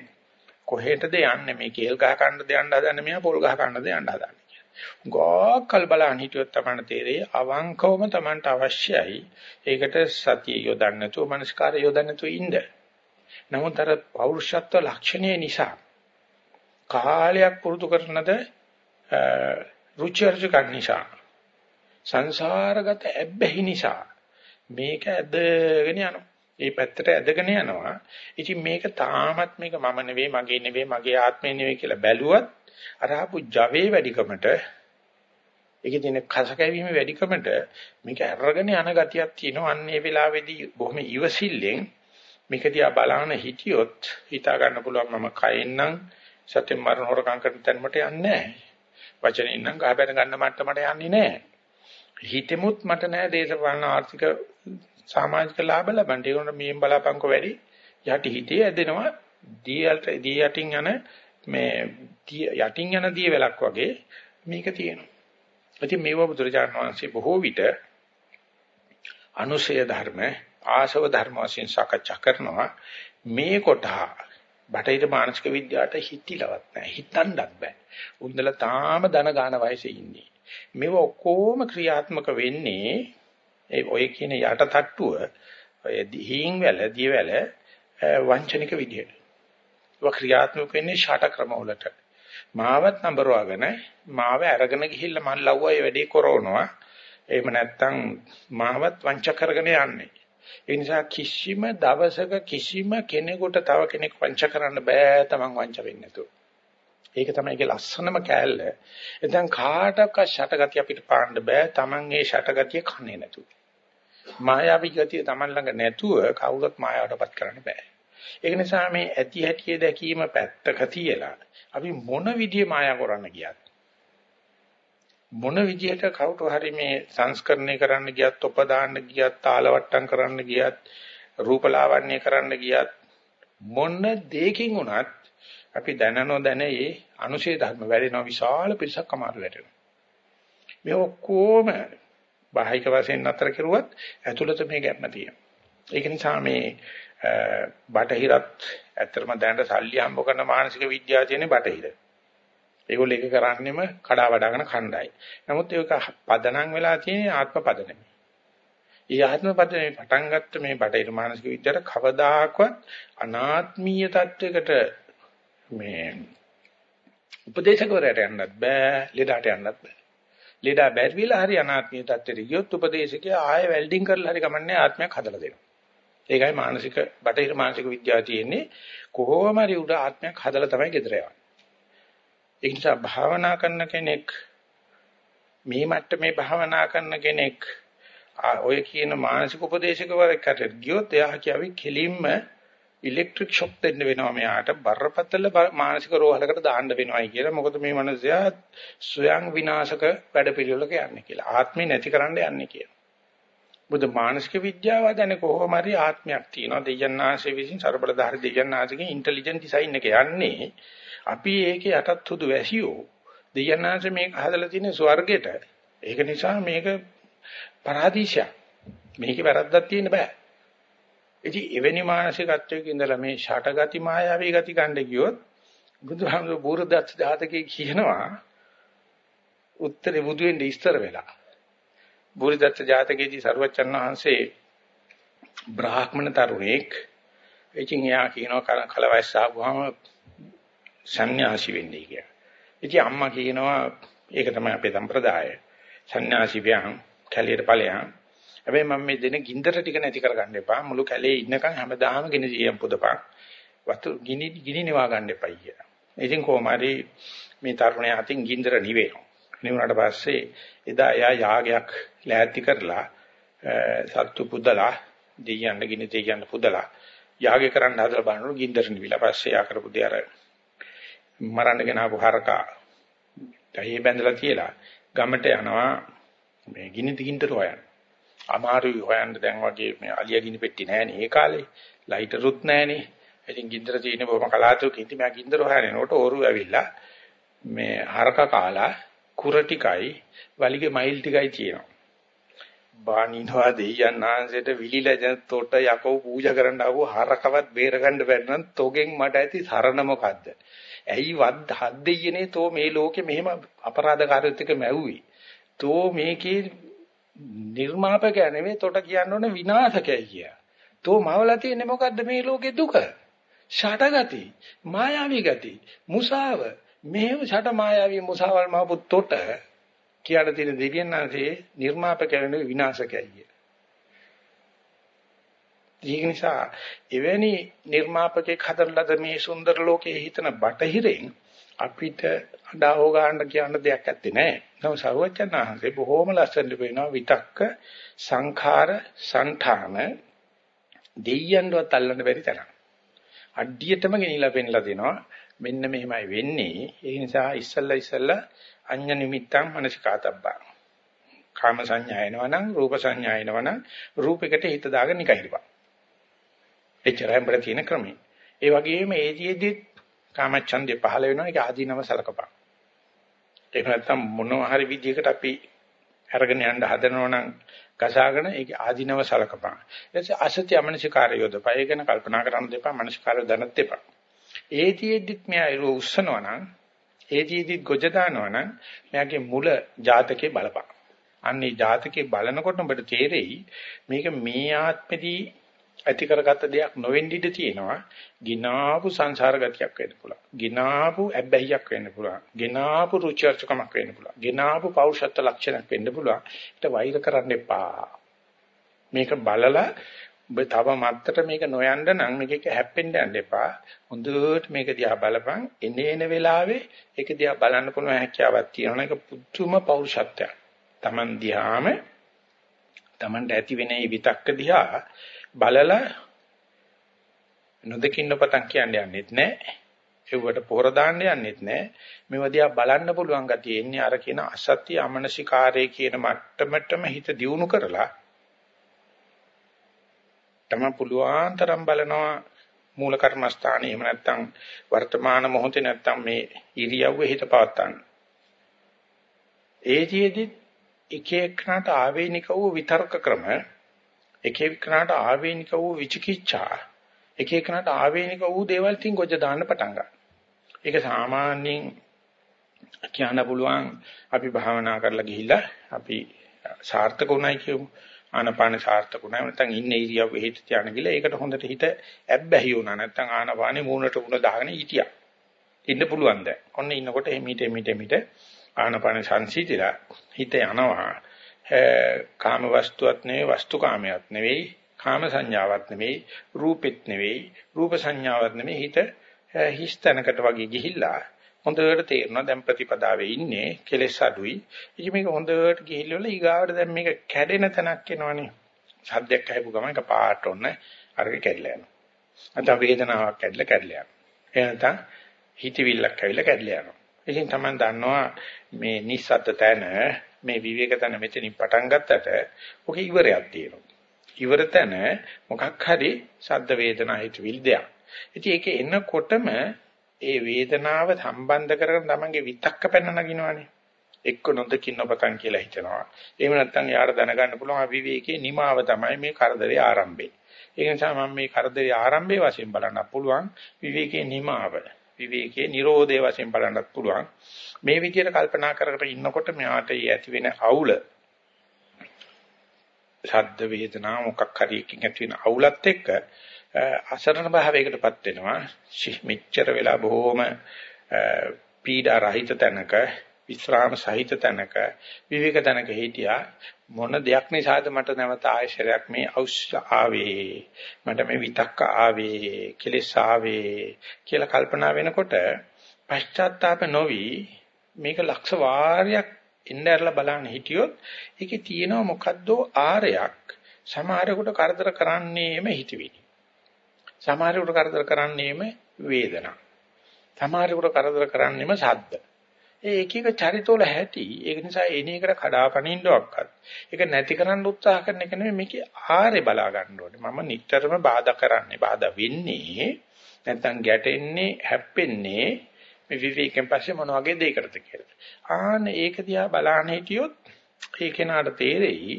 කොහෙටද යන්නේ මේ කේල් ගහ කන්නද යන්න හදන්නේ මෙයා පොල් ගහ කන්නද යන්න හදන්නේ කියලා. ගෝකල් බලන් හිටියොත් තමයි තේරෙයි අවංකවම Tamanට අවශ්‍යයි. ඒකට සතිය යොදන්න නැතුව මනස්කාරය යොදන්න නැතුව ඉන්න. නමුත් අර පෞරුෂත්ව ලක්ෂණය නිසා කාලයක් පුරුදු කරනද රුචි අරුචිකන් නිසා සංසාරගත ඇබ්බැහි නිසා මේක ඇදගෙන යනවා. ඒ පැත්තට ඇදගෙන යනවා. ඉතින් මේක තාමත් මේක මම නෙවෙයි, මගේ නෙවෙයි, මගේ ආත්මය නෙවෙයි කියලා බැලුවත් අර ආපු ජවේ වැඩිකමට ඒකේ තියෙන කසකැවීම වැඩිකමට මේක අරගෙන යන ගතියක් තියෙනවා. අන්න ඒ වෙලාවේදී බොහොම ඉවසිල්ලෙන් මේක දිහා බලන හිටියොත් හිතා ගන්න පුළුවන් මම කයෙන් නම් සත්‍ය මරණ හොරකම් කරන තැනකට යන්නේ නැහැ. වචනෙන් නම් ගහ බැන ගන්න මට්ටමට යන්නේ නැහැ. හිතෙමුත් මට නැහැ දේශපාලන ආර්ථික සමාජික ලාභ ලබන්න. ඒකට මේන් බලාපංකො වැඩි. යටි හිතේ ඇදෙනවා. දියට දී යටින් යන මේ යටින් යන දී වෙලක් වගේ මේක තියෙනවා. ඉතින් මේව බුදුරජාණන් වහන්සේ බොහෝ විට අනුශය ධර්ම ආශව ධර්ම වශයෙන් සාකච්ඡා කරනවා. මේ කොටහ බටහිර මානසික විද්‍යාවට හිතිලවත් නැහැ. හිතන්නත් බෑ. උන්දලා තාම ධන ගාන වයසේ ඉන්නේ. මේව ඔක්කොම ක්‍රියාත්මක වෙන්නේ ඒ ඔය කියන යට තට්ටුව ඔය දීහින් වැල දියවැල වංචනික විදියට ඒක ක්‍රියාත්මක වෙන්නේ ෂට ක්‍රම වලට මාවත් නඹරවගෙන මාව අරගෙන ගිහිල්ලා මන් ලව්වා ඒ වැඩේ කරවනවා එහෙම නැත්නම් මාවත් වංච කරගෙන යන්නේ ඒ නිසා කිසිම දවසක කිසිම කෙනෙකුට තව කෙනෙක් වංච කරන්න බෑ තමන් වංච වෙන්නේ නැතුව. ඒක තමයි ඒකේ ලස්සනම කෑල්ල. එතෙන් කාටක ෂටගතිය අපිට පාන්න බෑ තමන් ඒ ෂටගතිය කන්නේ නැතුව. මායාවී ගතිය තමන් ළඟ නැතුව කවුරුත් මායාවටපත් කරන්න බෑ. ඒක නිසා මේ ඇති හැටිය දැකීම පැත්තක තියලා අපි මොන විදිහේ මායා කරන්න ගියත් මොන විදිහට කවුරු හරි මේ සංස්කරණය කරන්න ගියත් උපදාන්න ගියත් තාලවට්ටම් කරන්න ගියත් රූපලාවන්‍ය කරන්න ගියත් මොන දෙයකින් වුණත් අපි දැනනෝ දැනේ අනුශේ ධර්ම වැඩෙනවා විශාල පිරිසක් අමාරු වැඩෙනවා මේ ඔක්කොම බාහික වශයෙන් අතර කෙරුවත් ඇතුළත මේ ගැම්ම තියෙනවා ඒක නිසා මේ බටහිරත් ඇත්තටම දැනට සල්ලි හම්බ කරන මානසික විද්‍යාව තියෙන්නේ බටහිර ඒගොල්ලෝ ඒක කරන්නේම කඩා වඩාගෙන ඛණ්ඩායි. නමුත් ඒක පදනම් වෙලා තියෙන ආත්ම පදනම. ඒ ආත්ම පදනම පටන් ගත්ත මේ බටහිර මානසික විද්‍යාවට කවදාකවත් අනාත්මීය තත්වයකට මේ උපදේශකවරයට යන්නත් බෑ, ලෙඩට යන්නත් බෑ. ලෙඩා බැරිවිලා හරි අනාත්මීය තත්ත්වෙට ගියොත් උපදේශකයා ආයෙ වෙල්ඩින් කරලා හරි කමන්නේ ආත්මයක් හදලා දෙනවා. ඒකයි මානසික බටහිර මානසික විද්‍යාව තියෙන්නේ කොහොම හරි උඩ ආත්මයක් හදලා තමයි ගෙදර යවන්නේ. ඒ නිසා භාවනා කරන කෙනෙක් මේ මට්ටමේ භාවනා කරන කෙනෙක් ඔය කියන මානසික උපදේශකවරයෙක්ට ගියොත් එයා කියවි කෙලින්ම ඉලෙක්ට්‍රික් ෂොක් දෙන්න වෙනවා මෙයාට බරපතල මානසික රෝහලකට දාන්න වෙනවායි කියලා. මොකද මේ මනුස්සයා ස්වයං විනාශක වැඩපිළිවෙලක යන්නේ කියලා. ආත්මේ නැති කරන්න යන්නේ කියලා. බුදු මානසික විද්‍යාව දැන කොහොම හරි ආත්මයක් තියෙනවා. දෙයන්නාංශයේ විසින් ਸਰබලධාරි දෙයන්නාංශගේ ඉන්ටෙලිජන්ට් ඩිසයින් එක යන්නේ අපි ඒකේ යටත් හුදු වැසියෝ දෙයන්නාංශ මේක හදලා තියෙන ස්වර්ගෙට. ඒක නිසා මේක පරාදීශයක්. මේකේ වැරද්දක් තියෙන්න බෑ. ඉතින් එවැනි මානසිකත්වයක ඉඳලා මේ ෂටගති මායාවී ගති ගන්න ගියොත් බුදුහාමුදුරු බුරුදත් ජාතකයේ කියනවා උත්තරේ බුදු වෙන්නේ ඉස්තර වෙලා. බුරුදත් ජාතකයේදී සරුවච්චන් වහන්සේ බ්‍රාහ්මණ තරුණෙක් ඉතින් එයා කියනවා කලවයස් ආවම සන්‍යාසි වෙන්නේ කියලා. ඉතින් අම්මා කියනවා ඒක තමයි අපේ සම්ප්‍රදාය. සන්‍යාසි ව්‍යං කැලියට ඵලයන්. හැබැයි මම මේ දෙන ගින්දර ටික නැති කරගන්න එපා. මුළු කැලේ ඉන්නකම් හැමදාම ගිනි දියම් පුදපන්. වතු ගිනි ගිනි නිවා ගන්න එපයි කියලා. ඉතින් කොහොම හරි මේ තරුණයා අතින් ගින්දර නිවෙනවා. නිවුණාට පස්සේ එදා එයා යාගයක් ලෑස්ති කරලා සත්තු පුදලා දෙයයන් ගිනි දෙයයන් පුදලා යාගය කරන්න හදලා බලනකොට ගින්දර නිවිලා පස්සේ යා කරපු දේ අර මරන්න ගෙනාවු හරකා තහේ බැඳලා තියලා ගමට යනවා මේ ගිනි දිගින්තර හොයන්න. අමාරුයි හොයන්න දැන් වගේ මේ අලිය ගිනි පෙට්ටි නැහැනේ ඒ කාලේ. ලයිටරුත් නැහැනේ. ඉතින් ගින්දර තියෙන බොහොම කලාතුරකින් ඉතින් මම ගින්දර හොයනකොට ඕරු ඇවිල්ලා මේ හරකා කාලා කුර ටිකයි වලිගේ මයිල් ටිකයි තියෙනවා. බානිනවා දෙයයන් ආන්සෙට විලිලා තොට යකෝ පූජා කරන්න ආව හරකවත් බේරගන්න බැරි නම් තොගෙන් මට ඇති සරණ මොකද්ද? ඇයි වද්ද හත් දෙයියනේ තෝ මේ ලෝකෙ මෙහෙම අපරාධකාරයොත් එක්ක මැව්වේ. තෝ මේකේ නිර්මාපකයා නෙමෙයි තොට කියන්න ඕන විනාශකයි කිය. තෝ මවලා තියෙන්නේ මොකද්ද මේ ලෝකේ දුක? ෂටගති, මායාවී ගති, මුසාව. මෙහෙම ෂට මායාවී මුසාවල් මවපු තොට කියන තියෙන දෙවියන් ආසේ නිර්මාපකයා නෙමෙයි විනාශකයි කිය. ඒක නිසා එවැනි නිර්මාපකෙක් හදන්නද මේ සුන්දර ලෝකයේ හිතන බටහිරෙන් අපිට අඩාව ගන්න කියන දෙයක් ඇත්තේ නැහැ. නමුත් සර්වඥාහන්සේ බොහෝම ලස්සනට වෙනවා විතක්ක සංඛාර සංඨාන දෙයයන්වත් අල්ලන්න බැරි තරම්. අඩියටම ගෙනිලා පෙන්ලා දෙනවා. මෙන්න මෙහෙමයි වෙන්නේ. ඒ නිසා ඉස්සල්ලා ඉස්සල්ලා අඤ්ඤ නිමිත්තං මනසිකාතබ්බා. කාම සංඥා එනවනම් රූප සංඥා එනවනම් රූපයකට හිත දාගෙන නිකන් හිටපන්. එච්චරයි අපිට තියෙන ක්‍රමය. ඒ වගේම ඒජීෙදිත් කාමච්ඡන්දේ පහළ වෙනවා ඒක ආදීනව සලකපන්. ඒක නැත්තම් මොනවා හරි විදිහකට අපි අරගෙන යන්න හදනවා නම් ගසාගෙන ඒක ආදීනව සලකපන්. ඊට පස්සේ අසත්‍ය අමනසිකාරය යොදපන්. ඒක ගැන කල්පනා කරන්න දෙපා මනසිකාරය දැනත් දෙපා. ඒතිෙද්දිත් මෙයා ඒක උස්සනවා නම් ඒතිෙද්දිත් ගොජ දානවා නම් මෙයාගේ මුල ජාතකේ බලපන්. අන්නේ ජාතකේ බලනකොට ඔබට තේරෙයි මේක මේ ආත්මෙදී ඇති කරගත්ත දෙයක් නොවෙන්න ඉඩ තියෙනවා. ගිනාපු සංසාර ගතියක් වෙන්න පුළුවන්. ගිනාපු ඇබ්බැහියක් වෙන්න පුළුවන්. ගිනාපු රුචර්චකමක් වෙන්න පුළුවන්. ගිනාපු පෞරුෂත්ව ලක්ෂණයක් වෙන්න පුළුවන්. ඒකට වෛර කරන්න එපා. මේක බලලා ඔබ තව මත්තට මේක නොයන්න නම් මේකක හැප්පෙන්න යන්න එපා. හොඳට මේක දිහා බලපන්. එනේන වෙලාවේ ඒක දිහා බලන්න පුළුවන් හැකියාවක් තියෙනවා. ඒක පුදුම පෞරුෂත්වයක්. Taman දිහාම Tamanට ඇති වෙන මේ විතක්ක දිහා බලලා නොදකින්න පතන් කියන්න යන්නෙත් නැහැ. ඒවට පොහොර දාන්න යන්නෙත් නැහැ. මේව දිහා බලන්න පුළුවන් ගතිය එන්නේ අර කියන අසත්‍ය අමනසිකාරයේ කියන මට්ටමටම හිත දියුණු කරලා තම පුළුවන් තරම් බලනවා මූල කර්මස්ථානේ එහෙම නැත්නම් වර්තමාන මොහොතේ නැත්නම් මේ ඉරියව්වේ හිත පවත්තන්න. ඒතිෙදි එක එකනට ආවේනික වූ විතර්ක ක්‍රම එක එකනට ආවේනික වූ විචිකිච්ඡා. එක එකනට ආවේනික වූ දේවල් තින් ගොජ දාන්න පටන් ගන්නවා. ඒක සාමාන්‍යයෙන් කියන්න පුළුවන් අපි භාවනා කරලා ගිහිල්ලා අපි සාර්ථක උනායි කියමු. ආනපාන සාර්ථකුණා නැත්නම් ඉන්න ඉරියව්ව හිත තියාන ගිහලා ඒකට හොඳට හිත ඇබ්බැහි වුණා. නැත්නම් ආනපානේ මූණට මුණ දාගෙන හිටියා. ඉන්න පුළුවන් දැන්. ඔන්න ඉන්නකොට එමිට එමිට එමිට ආනපාන සංසීතිලා හිත යනවා. කාම වස්තුවක් නෙවෙයි වස්තු කාමයක් නෙවෙයි කාම සංඥාවක් නෙවෙයි රූපෙත් නෙවෙයි රූප සංඥාවක් නෙවෙයි හිත හිස්තැනකට වගේ ගිහිල්ලා හොඳට තේරෙනවා දැන් ප්‍රතිපදාවේ ඉන්නේ කෙලෙස් අඩුයි. ඉතින් මේක හොඳට ගිහිල්ලා ඊගාවට දැන් මේක කැඩෙන තැනක් එනවනේ. සද්දයක් ඇහපු ගමන් එක පාට ඔන්න අරක කැඩලා යනවා. නැත්නම් වේදනාවක් කැඩලා කැඩලා යනවා. එහෙනම් හිතවිල්ලක් ඇවිල්ලා කැඩලා යනවා. ඉතින් තමයි දන්නවා මේ නිස්සද්ද තැන මේ විවේක තැන මෙතනින් පටන් ගත්තට ඔක ඉවරයක් තියෙනවා. ඉවර තැන මොකක් හරි සද්ද වේදනා හිතවිලි දෙයක්. ඉතින් ඒක එනකොටම ඒ වේදනාව සම්බන්ධ කරගෙන තමන්ගේ විතක්ක පැන නගිනවනේ. එක්ක නොදකින්න පතන් කියලා හිතනවා. එහෙම නැත්නම් යාට දැනගන්න පුළුවන් අවිවේකයේ නිමාව තමයි මේ කරදරේ ආරම්භය. ඒ නිසා මම මේ කරදරේ ආරම්භයේ වශයෙන් බලන්නත් පුළුවන් විවේකයේ නිමාව. විවේකයේ Nirodhe වශයෙන් බලන්නත් පුළුවන්. මේ විදිහට කල්පනා කර කර ඉන්නකොට මෙයාට ඇති වෙන අවුල ශබ්ද වේදනා මොකක් හරි එකකින් ඇති වෙන අවුලත් එක්ක අසරණ භාවයකටපත් වෙනවා. මෙච්චර වෙලා බොහොම පීඩා රහිත තැනක විස්රාම සහිත තැනක විවේක තැනක හිටියා මොන දෙයක් නිසාද මට නැවත ආයශරයක් මේ අවශ්‍ය ආවේ මට මේ විතක්ක ආවේ කෙලෙස් ආවේ කියලා කල්පනා වෙනකොට පශ්චාත්තාප නොවි මේක ලක්ෂ වාරයක් ඉන්නර්ලා බලන්න හිටියොත් ඒකේ තියෙනවා මොකද්ද ආරයක් සමහරෙකුට කරදර කරන්නේම හිතවිලි සමහරෙකුට කරදර කරන්නේම වේදනා. සමහරෙකුට කරදර කරන්නේම ශබ්ද. ඒ එක එක චරිතවල හැටි ඒක නිසා එන එකට කඩාපනින්නවක්වත් ඒක නැති කරන්න උත්සාහ කරන එක නෙමෙයි මේකේ ආරේ බලා ගන්න ඕනේ මම නිතරම බාධා කරන්නේ බාධා වෙන්නේ නැත්තම් ගැටෙන්නේ හැප්පෙන්නේ මේ විවේකයෙන් පස්සේ මොන වගේ දෙයකටද කියලා ආන ඒක දිහා බලන්න හිටියොත් ඒ කෙනාට තේරෙයි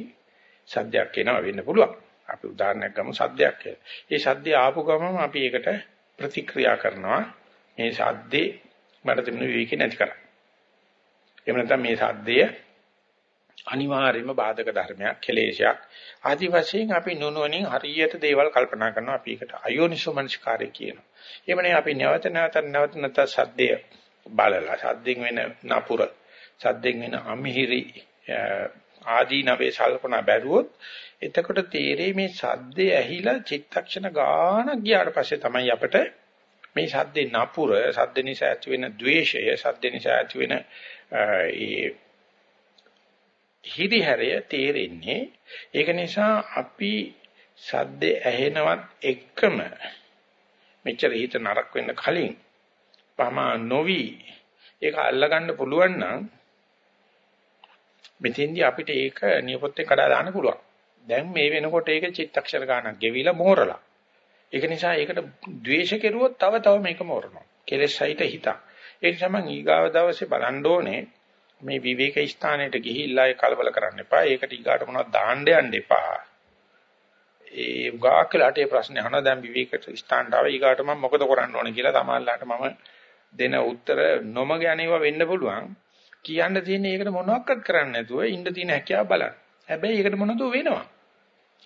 සද්දයක් එනවා වෙන්න පුළුවන් අපි උදාහරණයක් ගමු සද්දයක් කියලා. ඒ සද්දේ ආපු ගමම අපි ඒකට ප්‍රතික්‍රියා කරනවා. මේ සද්දේ මට තිබුණ විවේකේ නැති කරා. එහෙම නැත්නම් මේ සද්දය අනිවාර්යයෙන්ම බාධක ධර්මයක්, කෙලේශයක්. ආදි වශයෙන් අපි නුනුවණින් හරියට දේවල් කල්පනා කරනවා. අපි ඒකට අයෝනිසෝ මනස්කාරය කියනවා. එහෙමනේ අපි නැවත නැවත නැවත නැවත සද්දය බලලා සද්දෙන් වෙන නපුර, සද්දෙන් වෙන අමිහිරි ආදීනවේ සල්පනා බැලුවොත් එතකොට තේරෙයි මේ සද්දේ ඇහිලා චිත්තක්ෂණ ගානක් ගියාට පස්සේ තමයි අපිට මේ සද්දේ නපුර සද්ද නිසා ඇති වෙන द्वේෂය සද්ද නිසා ඇති වෙන ඒ හිරිහැරය තේරෙන්නේ. ඒක නිසා අපි සද්දේ ඇහෙනවත් එක්කම මෙච්චර හිත නරක වෙන්න කලින් පමා නොවි. ඒක අල්ලගන්න පුළුවන් නම් මෙතෙන්දී අපිට ඒක නියපොත්තේ කඩා දාන්න පුළුවන්. දැන් මේ වෙනකොට ඒක චිත්තක්ෂර ගානක් ගෙවිලා මෝරලා. ඒක නිසා ඒකට ද්වේෂ කෙරුවොත් තව තව මේක මෝරනවා. කෙලෙස් සහිත හිත. ඒ නිසා මම ඊගාව දවසේ බලන්න ඕනේ මේ විවේක ස්ථානයට ගිහිල්ලා ඒ කලබල කරන්න එපා. ඒකට ඊගාට මොනවද දාන්න යන්න එපා. ඒ උගාකලට ඒ ප්‍රශ්නේ අහන දැන් විවේක ස්ථානට ආව ඊගාට මම මොකද කරන්න ඕනේ කියලා තමයිලාට මම දෙන උත්තර නොමග යන්නේවා වෙන්න පුළුවන්. කියන්න තියෙන්නේ ඒකට මොනවක්වත් කරන්න නැතුව ඉන්න තියෙන හැකියාව බලන්න. හැබැයි ඒකට මොනද වෙනවා.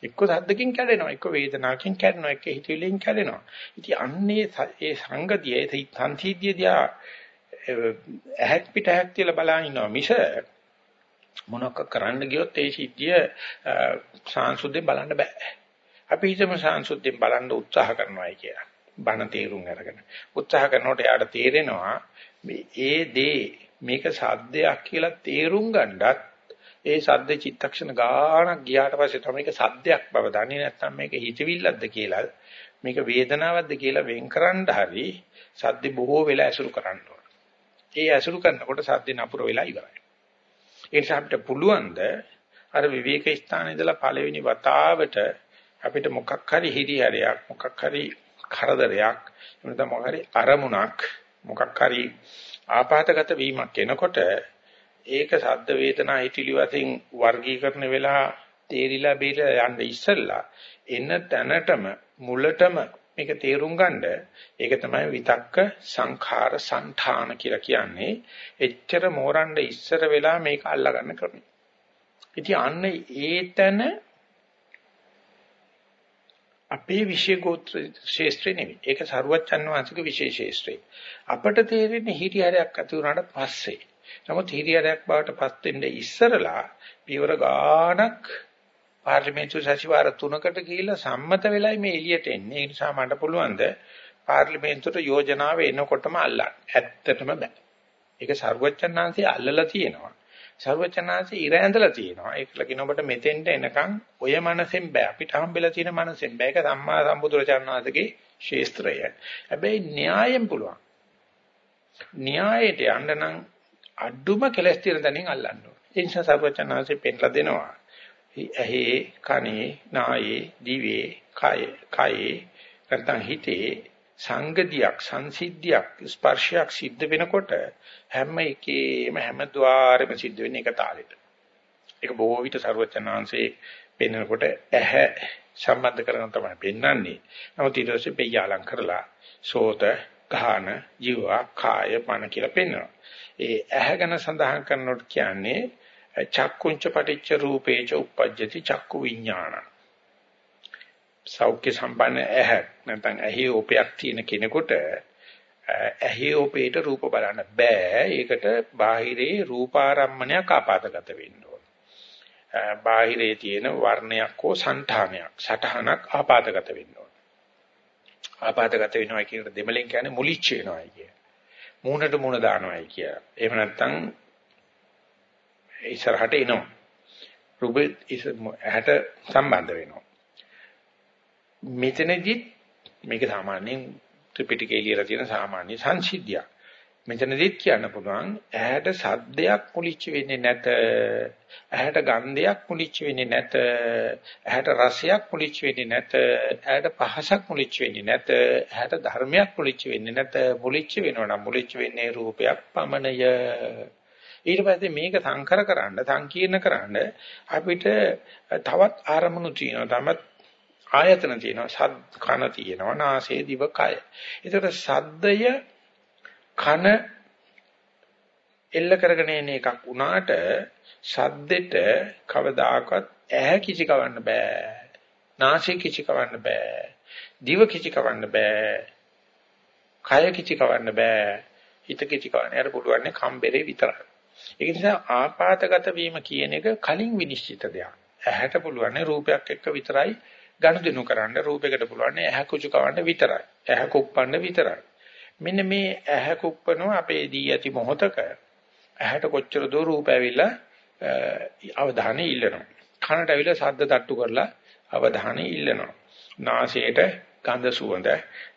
එක්ක සද්දකින් කැඩෙනවා, එක්ක වේදනාවකින් කැඩෙනවා, එක්ක හිතවිලිෙන් කැඩෙනවා. ඉතින් අන්නේ ඒ සංගතිය, ඒ සංසිද්ධියදී ඇහක් පිට ඇහක් තියලා බලන ඉන්නවා මිස මොනක කරන්න ගියොත් ඒ සිද්ධිය සාංශුද්ධයෙන් බලන්න බෑ. අපි හිතමු සාංශුද්ධයෙන් බලන්න උත්සාහ කරනවායි කියලා. බණ තේරුම් අරගෙන. උත්සාහ කරනකොට එයාට තේරෙනවා මේ ඒ දේ මේක සද්දයක් කියලා තේරුම් ගන්නත් ඒ සද්ද චිත්තක්ෂණ ගානක් ගියාට පස්සේ තමයි මේක සද්දයක් බව දන්නේ නැත්නම් මේක හිතවිල්ලක්ද කියලා මේක වේදනාවක්ද කියලා වෙන්කරන්න හරි සද්ද බොහෝ වෙලා ඇසුරු කරන්න ඕන. ඒ ඇසුරු කරනකොට සද්ද නපුර වෙලා ඉවරයි. ඒ නිසා අපිට පුළුවන් ද අර විවේක ස්ථානයේ ඉඳලා පළවෙනි වතාවට අපිට මොකක් හරි හිරිහැරයක් මොකක් හරි කරදරයක් එහෙම මොකක් හරි අරමුණක් මොකක් හරි ආපాతගත වීමක් එනකොට ඒක සද්ද වේදනා හිතිලි වශයෙන් වර්ගීකරණ වෙලා තේරිලා බීලා යන්න ඉස්සෙල්ලා එන තැනටම මුලටම මේක තේරුම් ගන්න ඒක තමයි විතක්ක සංඛාර සංඨාන කියලා කියන්නේ එච්චර මෝරන්න ඉස්සර වෙලා මේක අල්ලා ගන්න ක්‍රමය. ඉතින් අන්න ඒතන අපේ විශේෂ ගෝත්‍ර ශේෂ්ත්‍රේ නෙවෙයි. ඒක සරුවච්චන් වහන්සේගේ විශේෂ ශේෂ්ත්‍රේ. අපට තේරෙන්නේ හිරිහැරයක් ඇති වුණාට පස්සේ. නමුත් හිරියරයක් බවට පත් වෙන්නේ ඉස්සරලා පියවර ගානක් පාර්ලිමේන්තු සැසිවාර තුනකට ගිහිල්ලා සම්මත වෙලයි මේ එළියට එන්නේ. ඒ නිසා මට පුළුවන් ද පාර්ලිමේන්තුවට යෝජනාව එනකොටම අල්ලන්න. ඇත්තටම බෑ. ඒක ਸਰවඥාන්සේ අල්ලලා තියෙනවා. ਸਰවඥාන්සේ ඉර ඇඳලා තියෙනවා. ඒකල කියන ඔබට මෙතෙන්ට එනකන් ඔය මනසෙන් බෑ. අපිට හම්බෙලා තියෙන මනසෙන් බෑ. ඒක සම්මා සම්බුදුරජාණන්සේගේ ශේස්ත්‍රය. හැබැයි න්‍යායෙන් පුළුවන්. න්‍යායට යන්න නම් අඩුම කෙලස් තියෙන තැනින් අල්ලන්න ඕනේ. ඒ නිසා සර්වචනාංශේ පෙන්ලා දෙනවා. ඇහි, කනේ, නායේ, දිවේ, කයේ, කයේ නැත්නම් හිතේ සංගතියක්, සංසිද්ධියක්, ස්පර්ශයක් සිද්ධ වෙනකොට හැම එකේම හැම ద్వාරෙම සිද්ධ වෙන්නේ එක තාලෙට. ඒක බොහෝ විට සර්වචනාංශේ පෙන්නකොට ඇහැ සම්බන්ධ කරගෙන තමයි පෙන්වන්නේ. නමුත් ඊට පස්සේ පෙය්‍යාලං කරලා සෝත, ගාන, ජීව, කාය, පණ කියලා පෙන්වනවා. ඒ ඇහැ ගැන සඳහන් කරනකොට කියන්නේ චක්කුංච පටිච්ච රූපේච uppajjati චක්කු විඥානං. සෞඛ්‍ය සම්පන්න ඇහැ නැත්නම් ඇහි ඕපයක් තියෙන කෙනෙකුට ඇහි ඕපේට රූප බලන්න බෑ. ඒකට බාහිරේ රූපාරම්මණයක් ආපාතගත වෙන්න ඕන. බාහිරේ තියෙන වර්ණයක් හෝ సంతානයක් සටහනක් ආපාතගත වෙන්න ඕන. ආපාතගත වෙනවා කියන දෙමලෙන් කියන්නේ මුලිච්ච වෙනවායි කිය. මූණට මූණ දානවායි කිය. එහෙම නැත්නම් ඉස්සරහට එනවා. රූප ඇහැට සම්බන්ධ වෙනවා. මෙතනදිත් මේක සාමාන්‍යයෙන් ත්‍රිපිටකයේ ලියලා තියෙන සාමාන්‍ය සංසිද්ධියක්. මෙතනදිත් කියන්න පුළුවන් ඇහැට සද්දයක් මුලිච්ච වෙන්නේ නැත. ඇහැට ගන්ධයක් මුලිච්ච වෙන්නේ නැත. ඇහැට රසයක් මුලිච්ච වෙන්නේ නැත. ඇහැට පහසක් මුලිච්ච වෙන්නේ නැත. ඇහැට ධර්මයක් මුලිච්ච වෙන්නේ නැත. මුලිච්ච වෙනවා නම් මුලිච්ච වෙන්නේ රූපයක් පමණය. ඊට පස්සේ මේක සංකර කරන්න සංකීර්ණ කරන්න අපිට තවත් ආරමුණු තියෙනවා. තමත් ආයතන තියෙනවා සද් කන තියෙනවා නාසය දිව කය. ඒතකොට සද්දය කන එල්ල කරගෙන එන එකක් වුණාට සද්දෙට කවදාකවත් ඇහැ කිසි කවන්න බෑ. නාසය කිසි කවන්න බෑ. දිව කිසි කවන්න බෑ. කය කිසි කවන්න බෑ. හිත කිසි කවන්න. යාර පුළුවන් කම්බරේ විතරයි. ඒ නිසා ආපాతගත වීම කියන එක කලින් විනිශ්චිත දෙයක්. ඇහැට පුළුවන් රූපයක් එක්ක විතරයි ගනුදෙනු කරන්න රූපයකට පුළුවන් ඇහැ කුචු කවන්න විතරයි. ඇහැ කුප්පන්න විතරයි. මෙන්න මේ ඇහැ කුප්පනෝ අපේ දී ඇති මොහතක ඇහැට කොච්චර දෝ රූප ඇවිල්ලා අවධානය ඉල්ලනවා. කනට ඇවිල්ලා ශබ්ද තට්ටු කරලා අවධානය ඉල්ලනවා. නාසයට ගඳ සුවඳ,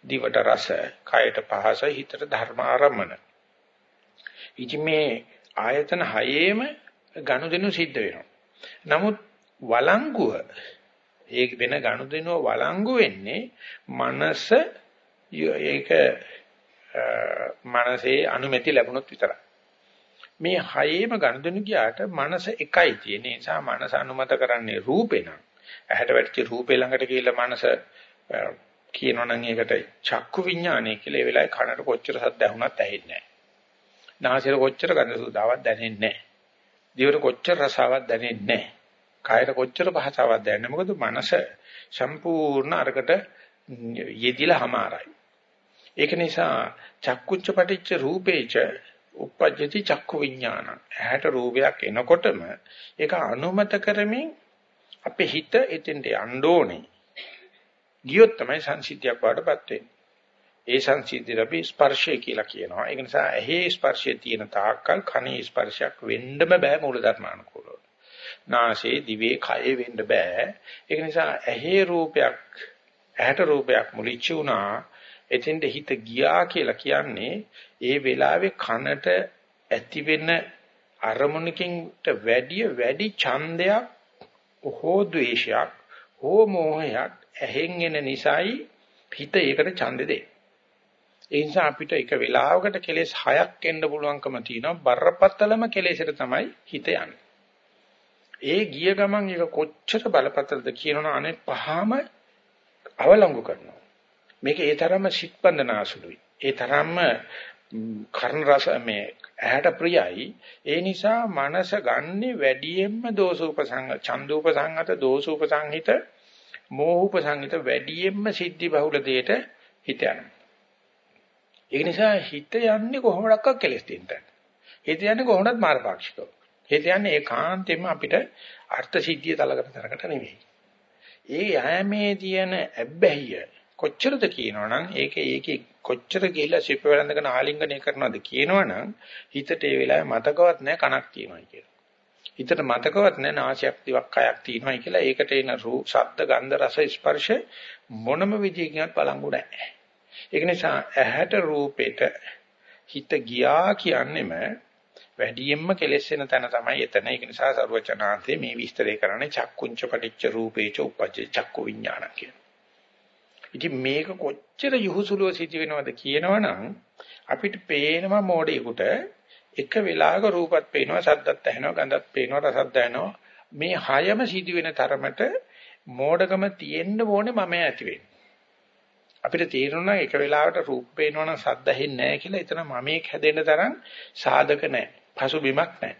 දිවට රස, කයට පහස, හිතට ධර්ම ආරම්මන. ඉතින් මේ ආයතන හයේම ගනුදෙනු සිද්ධ වෙනවා. නමුත් වළංගුව ඒ වෙන ගනුදෙනුව වළංගු වෙන්නේ මනස ඒක මනසේ අනුමැති ලැබුණොත් විතරයි. මේ හයේම ගනුදෙනු ගියාට මනස එකයි තියෙන නිසා මනස අනුමත කරන්නේ රූපේ නම්. ඇහැට වැටිච්ච රූපේ ළඟට ගිහිල්ලා මනස කියනවනම් ඒකට චක්කු විඥානය කියලා ඒ වෙලාවේ කනට කොච්චර සද්ද ඇහුණත් ඇහෙන්නේ නැහැ. නාසයට කොච්චර ගඳ සුවඳාවක් දැනෙන්නේ නැහැ. දිවට කොච්චර රසාවක් දැනෙන්නේ නැහැ. කායට කොච්චර පහසාවක් දැනෙන්නේ මොකද මනස සම්පූර්ණ අරකට යෙදිලා හමාරයි. ඒක නිසා චක්කුච්ච පටිච්ච රූපේච uppajjati චක්කු විඥාන. ඇහැට රූපයක් එනකොටම ඒක අනුමත කරමින් අපේ හිත එතෙන්ට යන්න ඕනේ. ගියොත් තමයි සංසිද්ධියක් වඩපත් වෙන්නේ. ඒ සංසිද්ධියට අපි ස්පර්ශය කියලා කියනවා. ඒක නිසා ඇහි ස්පර්ශය තියෙන තාක්කල් කනේ ස්පර්ශයක් වෙන්නම බෑ මූලධර්මානුකූලව. නාසයේ දිවේ කයේ වෙන්න බෑ. ඒක නිසා ඇහි රූපයක් ඇහැට රූපයක් මුලිච්ච වුණා. එතෙන්ට හිත ගියා කියලා කියන්නේ ඒ වෙලාවේ කනට ඇති වෙන අරමුණකින්ට වැඩිය වැඩි ඡන්දයක් හෝ ද්වේෂයක් හෝ මෝහයක් ඇහෙන් එන නිසායි හිත ඒකට ඡන්දෙ දෙන්නේ. ඒ නිසා අපිට එක වෙලාවකට කෙලෙස් හයක් එන්න පුළුවන්කම තියෙනවා බරපතලම කෙලෙසට තමයි හිත යන්නේ. ඒ ගිය ගමන් ඒක කොච්චර බලපතලද කියනවනේ අනේ පහම අවලංගු කරනවා. මේක ඒ තරම්ම සිත්බන්දනාසුළුයි. ඒ තරම්ම කර්ණ රස මේ ඇහැට ප්‍රියයි. ඒ නිසා මනස ගන්නේ වැඩියෙන්ම දෝසූපසංග, ඡන්දූපසංගත, දෝසූපසංහිත, මෝහූපසංහිත වැඩියෙන්ම සිද්ධි බහුල දෙයට හිත යනවා. ඒ නිසා හිත යන්නේ කොහොමඩක්වත් කෙලස් දෙන්න. හිත යන්නේ කොහොමවත් මාර්ගපාක්ෂිකව. හිත යන්නේ ඒකාන්තයෙන්ම අපිට අර්ථ සිද්ධිය තලකට තරකට නෙවෙයි. ඒ යෑමේ තියෙන ඇබ්බැහිය කොච්චරද කියනවනම් ඒකේ ඒකේ කොච්චර ගිහිල්ලා සිප වෙලඳගෙන ආලිංගනය කරනවද කියනවනම් හිතට ඒ වෙලාවේ මතකවත් නැහැ කනක් තියෙනවා කියලා. හිතට මතකවත් නැහැ නාසයක් දිවක් කයක් තියෙනවා කියලා ඒකට එන රූප, ශබ්ද, ගන්ධ, රස, ස්පර්ශ මොනම විදියකින්වත් බලංගු නැහැ. ඒක නිසා ඇහැට රූපෙට හිත ගියා කියන්නේම වැඩියෙන්ම කෙලෙස් වෙන තැන තමයි එතන. ඒක නිසා සරුවචනාන්තේ මේ විස්තරය කරන්නේ චක්කුංච පටිච්ච රූපේච උපජ්ජ චක්කු විඥාන කියන. ඉතින් මේක කොච්චර යහුසුලුව සිද්ධ වෙනවද කියනවනම් අපිට පේනවා මොඩේකට එක වෙලාවක රූපත් පේනවා, සද්දත් ඇහෙනවා, ගඳත් පේනවා, රසත් දැනෙනවා. මේ හයම සිදු වෙන තරමට මෝඩකම තියෙන්න ඕනේ මම ඇති වෙන්නේ. අපිට තේරෙනවා එක වෙලාවට රූප පේනවනම් සද්ද ඇහෙන්නේ නැහැ කියලා එතන මමෙක් හැදෙන්න තරම් සාධක නැහැ. පසුබිමක් නැහැ.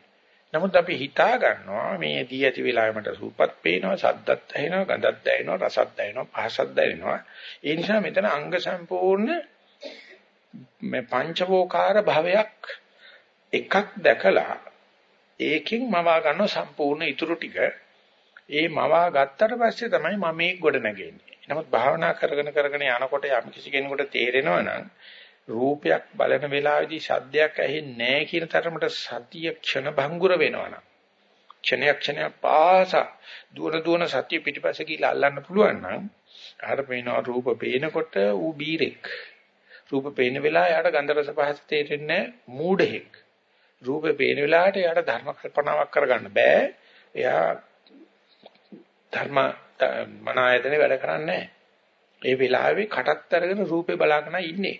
නමුත් අපි හිතා ගන්නවා මේ දී ඇති වෙලාවෙ මට රූපත් පේනවා, සද්දත් ඇහෙනවා, ගඳත් දැනෙනවා, රසත් දැනෙනවා, පහසත් දැනෙනවා. ඒ නිසා මෙතන අංග සම්පූර්ණ මේ පංචවෝකාර භවයක් එකක් දැකලා ඒකෙන් මවා ගන්න සම්පූර්ණ ඊටු ටික ඒ මවා ගත්තට පස්සේ තමයි මම මේ ගොඩ නැගෙන්නේ. නමුත් භාවනා කරගෙන කරගෙන යනකොට යම් කිසි කෙනෙකුට තේරෙනවා නම් රූපයක් බලන වෙලාවේදී ශබ්දයක් ඇහෙන්නේ නැහැ කියන තරමට සතිය ක්ෂණ භංගුර වෙනවනම් ක්ෂණයක් ක්ෂණයක් පාස දුවන දුවන සතිය පිටිපස්සේ කියලා අල්ලන්න පුළුවන් නම් අහර පේනවා රූප පේනකොට ඌ බීරෙක්. රූප පේන වෙලාව යාට ගන්ධ රස පහස තේරෙන්නේ මූඩෙක් රූපේ පේන වෙලාවට යාට ධර්ම කල්පනාවක් කරගන්න බෑ. එයා ධර්ම මන ආයතනේ වැඩ කරන්නේ ඒ වෙලාවේ කටත් අරගෙන රූපේ බලාගෙන ඉන්නේ.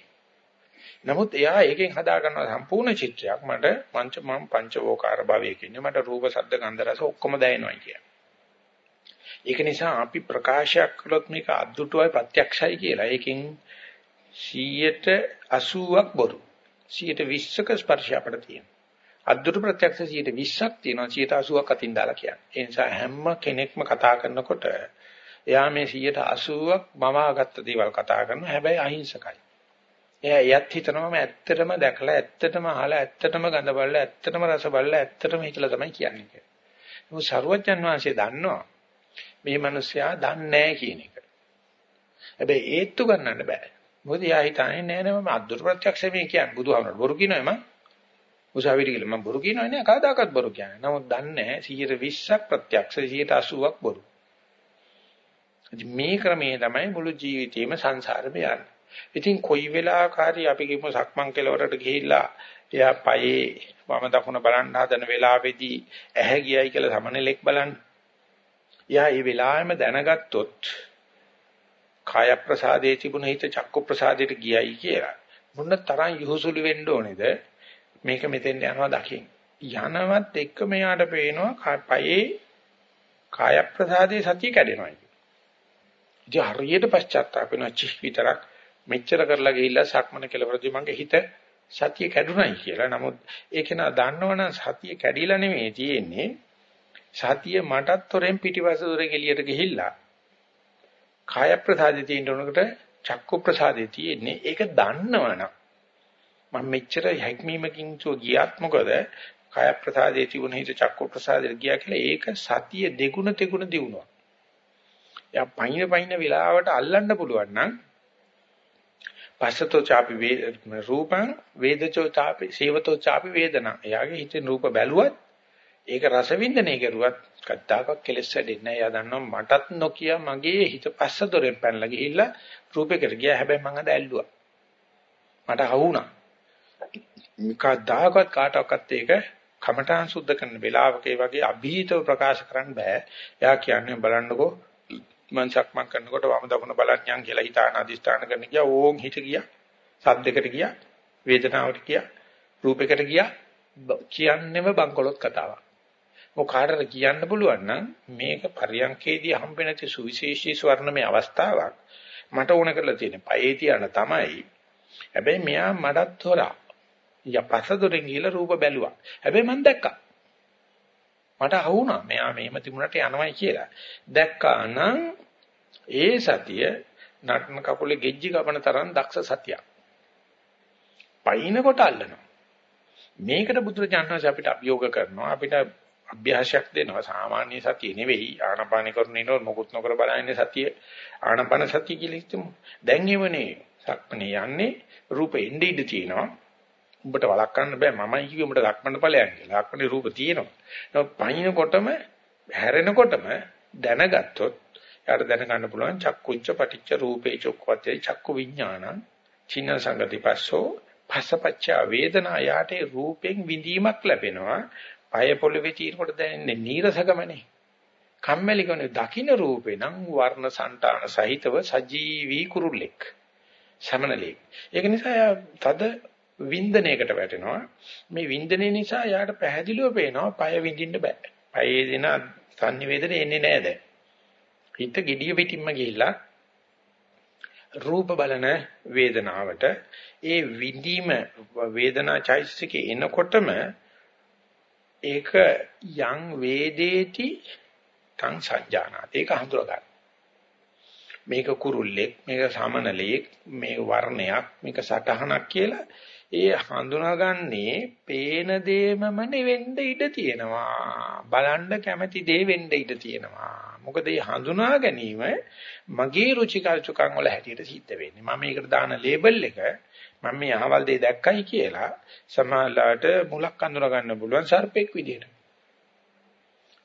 නමුත් එයා ඒකෙන් හදා ගන්නවා සම්පූර්ණ චිත්‍රයක් මට පංච මම් පංචවෝකාර භවයක ඉන්නේ මට රූප ශබ්ද ගන්ධ රස ඔක්කොම දැනෙනවා කිය. ඒක නිසා අපි ප්‍රකාශයක් කළොත් මේක අද්දුටුවයි ප්‍රත්‍යක්ෂයි කියලා. ඒකෙන් 180ක් බොරු. 120ක ස්පර්ශය අපිට තියෙනවා. අද්දුරු ප්‍රත්‍යක්ෂ 120ක් තියෙනවා 180ක් අතින් දාලා කියන්නේ. ඒ නිසා හැම කෙනෙක්ම කතා කරනකොට එයා මේ 180ක් මවාගත්ත දේවල් කතා කරනවා. හැබැයි අහිංසකයි. එයා එයත් හිතනවා මම ඇත්තටම දැකලා ඇත්තටම අහලා ඇත්තටම ගඳ බලලා ඇත්තටම රස බලලා ඇත්තටම හිතලා තමයි කියන්නේ කියලා. මොකද සරුවච්චන් වහන්සේ දන්නවා මේ මිනිස්සයා දන්නේ නැහැ කියන එක. හැබැයි ඒත්තු ගන්නන්න බෑ. මොකද එයා හිතන්නේ නෑ නෑ මම අද්දුරු ප්‍රත්‍යක්ෂ මේ කියන්නේ බුදුහාමරට බොරු කියනවා මම උසාවියට ගිහලා මම බොරු කියනවා නේ කවදාකවත් බොරු කියන්නේ. නමුත් දන්නේ 120ක් ප්‍රත්‍යක්ෂ 180ක් බොරු. මේ ක්‍රමයේ තමයි මුළු ජීවිතේම සංසාරෙම යන්නේ. ඉතින් කොයි වෙලාවකරි අපි කිව්ව සක්මන් කෙලවරට ගිහිල්ලා එයා පයේ වම දකුණ බලන්න හදන වෙලාවේදී ඇහැ ගියයි කියලා සමනලෙක් බලන්න. යා ඒ වෙලාවෙම දැනගත්තොත් කාය ප්‍රසාදයේ තිබුණ හිත චක්කු ප්‍රසාදයට ගියයි කියලා. මොන තරම් යහුසුලි වෙන්න ඕනේද මේක මෙතෙන් යනවා දකින්න. යනවත් එක්ක මෙයාට පේනවා පයේ කාය ප්‍රසාදයේ සතිය කැඩෙනවා කියන්නේ. ඉතින් හරියට පශ්චාත්තාප වෙනවා චිස් විතරක් මෙච්චර කරලා ගිහිල්ලා සක්මන කෙලවරදී මගේ හිත සතිය කැඩුනයි කියලා. නමුත් ඒක නා දන්නවනම් සතිය කැඩිලා නෙමෙයි තියෙන්නේ. සතිය මටත් තොරෙන් පිටිපස්ස දොරේ එළියට ගිහිල්ලා කාය ප්‍රසාදේ තියෙන උනකට චක්කු ප්‍රසාදේ තියෙන්නේ. ඒක දන්නවනම් මම මෙච්චර හැක්මීමකින් චෝ ගියත් මොකද කාය ප්‍රසාදේ තිබුණ හිත චක්කු ප්‍රසාදේ ගියා කියලා ඒක සතිය දෙගුණ තෙගුණ දිනුවා. යා පයින් පයින් වෙලාවට අල්ලන්න පුළුවන් නම් පස්සතෝ ചാපි රූපං වේදචෝ ചാපි සේවතෝ ചാපි වේදනා. එයාගේ හිතේ රූප බැලුවත් ඒක රස වින්දනය කරුවත් කද්දාකක් කෙලස් වැඩෙන්නේ නැහැ. එයා දන්නවා මටත් නොකිය මගේ හිත පස්ස දොරෙන් පැනලා ගිහිල්ලා රූපෙකට ගියා. හැබැයි මං අද ඇල්ලුවා. මට අහුණා. කද්දාකත් කාටවත් ඒක කමඨාන් සුද්ධ කරන වෙලාවක වගේ අභීතව ප්‍රකාශ කරන්න බෑ. එයා කියන්නේ බලන්නකෝ මං සක්මන් කරනකොට වම දකුණ බලන්නම් කියලා හිතාන අදිස්ථාන කරන ගියා ඕන් හිත ගියා සද්දයකට ගියා වේදනාවට ගියා රූපයකට ගියා කියන්නෙම බංකොලොත් කතාවක්. මොක කාටද කියන්න පුළුවන් නම් මේක පරියන්කේදී හම්බෙ නැති සුවිශේෂී ස්වර්ණමය අවස්ථාවක් මට ඕන කරලා තියෙන්නේ. පයේ තියන තමයි. හැබැයි මෙයා මඩත් හොරා. යපසදොරෙන් ගිහලා රූප බැලුවා. හැබැයි මම දැක්කා. මට අහුණා මෙයා මෙහෙම තිබුණට යනවයි කියලා. දැක්කා නම් ඒ සතිය නටන කකුලේ ගෙජ්ජි කපන තරම් දක්ෂ සතියක්. පයින්කොට අල්ලනවා. මේකට බුදුරජාණන් අපිට අභියෝග කරනවා අපිට අභ්‍යාසයක් දෙනවා සාමාන්‍ය සතිය නෙවෙයි ආනපාන කරුණේනෝ මොකුත් නොකර බලන්නේ සතිය ආනපන සතිය කියලා හිතමු. දැන් එවනේ සක්මනේ යන්නේ රූපෙ ඉඳ ඉඳ තියෙනවා. උඹට වළක්වන්න බෑ මමයි කිව්වේ උඹට ලක්මන්න ඵලයන් කියලා. ලක්මනේ රූප තියෙනවා. නමුත් පයින්කොටම හැරෙනකොටම දැනගත්තොත් යාට දැනගන්න පුළුවන් චක්කුච්ච පටිච්ච රූපේ චොක්කවතේ චක්කු විඥානං චින්න සංගති පස්සෝ පසපච්ච වේදනා යාට රූපෙන් විඳීමක් ලැබෙනවා. පය පොළවේ තියෙනකොට දැනෙන්නේ නීරසකමනේ. කම්මැලිකම දකින්න රූපේ නම් වර්ණ సంతාන සහිතව සජීවී කුරුල්ලෙක්. සමනලෙක්. ඒක නිසා තද වින්දනයකට වැටෙනවා. මේ වින්දනය නිසා යාට පැහැදිලිව පේනවා පය විඳින්න බෑ. පයේ දෙන සංනිවේදනය එන්නේ නෑ දැන්. හිත gediya පිටින්ම ගිහිල්ලා රූප බලන වේදනාවට ඒ විඳීම වේදනා චෛතසිකේ එනකොටම ඒක යං වේදේති තං සඥානාත ඒක හඳුනා ගන්න. මේක කුරුල්ලෙක් මේක සමනලෙක් මේ වර්ණයක් මේක සටහනක් කියලා ඒ හඳුනාගන්නේ පේන දේමම නෙවෙන්න ඉඩ තියෙනවා. බලන්න කැමති දේ වෙන්න ඉඩ තියෙනවා. මොකද මේ හඳුනා ගැනීම මගේ රුචිකල්චුකම් වල හැටියට සිද්ධ වෙන්නේ. මම මේකට දාන ලේබල් එක මම මේ අහවල් දේ දැක්කයි කියලා සමහරලාට මුලක් අඳුර ගන්න පුළුවන් සර්පෙක් විදියට.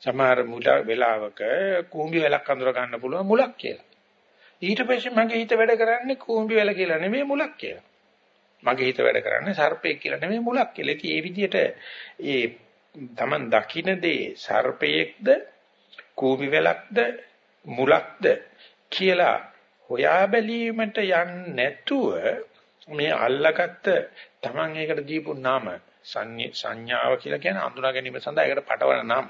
සමහර මුල වෙලාවක කූඹි වෙලක් අඳුර ගන්න පුළුවන් මුලක් කියලා. ඊට පස්සේ මගේ හිත වැඩ කරන්නේ කූඹි වෙල කියලා නෙමෙයි මුලක් කියලා. මගේ හිත වැඩ කරන්නේ සර්පෙක් කියලා නෙමෙයි මුලක් කියලා. ඉතින් ඒ විදිහට ඒ Taman දකින්න දේ සර්පයෙක්ද කූපි වෙලක්ද මුලක්ද කියලා හොයා බැලීමට යන්නේ නැතුව මේ අල්ලගත්ත Taman ඒකට දීපු නාම සංඥාව කියලා කියන හඳුනා ගැනීම සඳහා ඒකට පටවන නාම.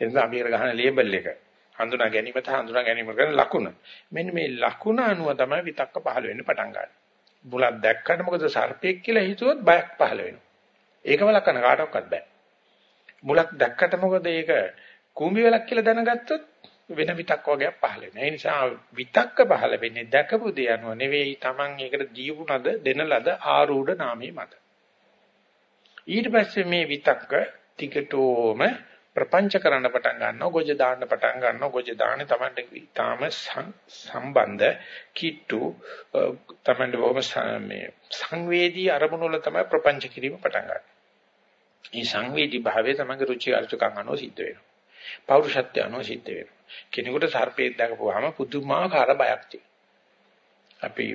එතන අපි ඒකට ගහන ලේබල් එක. හඳුනා ගැනීම තහ හඳුනා ගැනීම කරන ලකුණ. මෙන්න මේ ලකුණ අනුව තමයි විතක්ක පහළ වෙන්න පටන් ගන්නේ. බුලක් දැක්කට මොකද සර්පෙක් කියලා හිතුවොත් බයක් පහළ වෙනවා. ඒක වලක්වන්න කාටවත් බෑ. මුලක් දැක්කට මොකද ඒක කූඹි වලක් කියලා දැනගත්තොත් වෙන විතක් වගේක් පහළ වෙනවා. ඒ නිසා විතක්ක පහළ වෙන්නේ දැකපු දේ අනුව නෙවෙයි Taman ඒකට දීපු නද දෙන ලද ආරූඪ නාමයේ මත. ඊට පස්සේ මේ විතක්ක ටිකටෝම ප්‍රපංච කරන්න පටන් ගන්නවා ගොජ දාන්න පටන් ගන්නවා ගොජ දාන්නේ Tamanට ඊටාම සම්බන්ධ කිට්ටු Tamanට බොහොම මේ සංවේදී අරමුණු වල තමයි ප්‍රපංච කිරීම පටන් ගන්න. මේ සංවේදී භාවය තමන්ගේ රුචි අරුචිකම් අනුව සිද්ධ වෙනවා. පෞරුෂත්වය අනුව සිද්ධ වෙනවා. කෙනෙකුට සර්පෙක් දැකපුවාම පුදුමාකාර බයක් තියෙනවා. අපි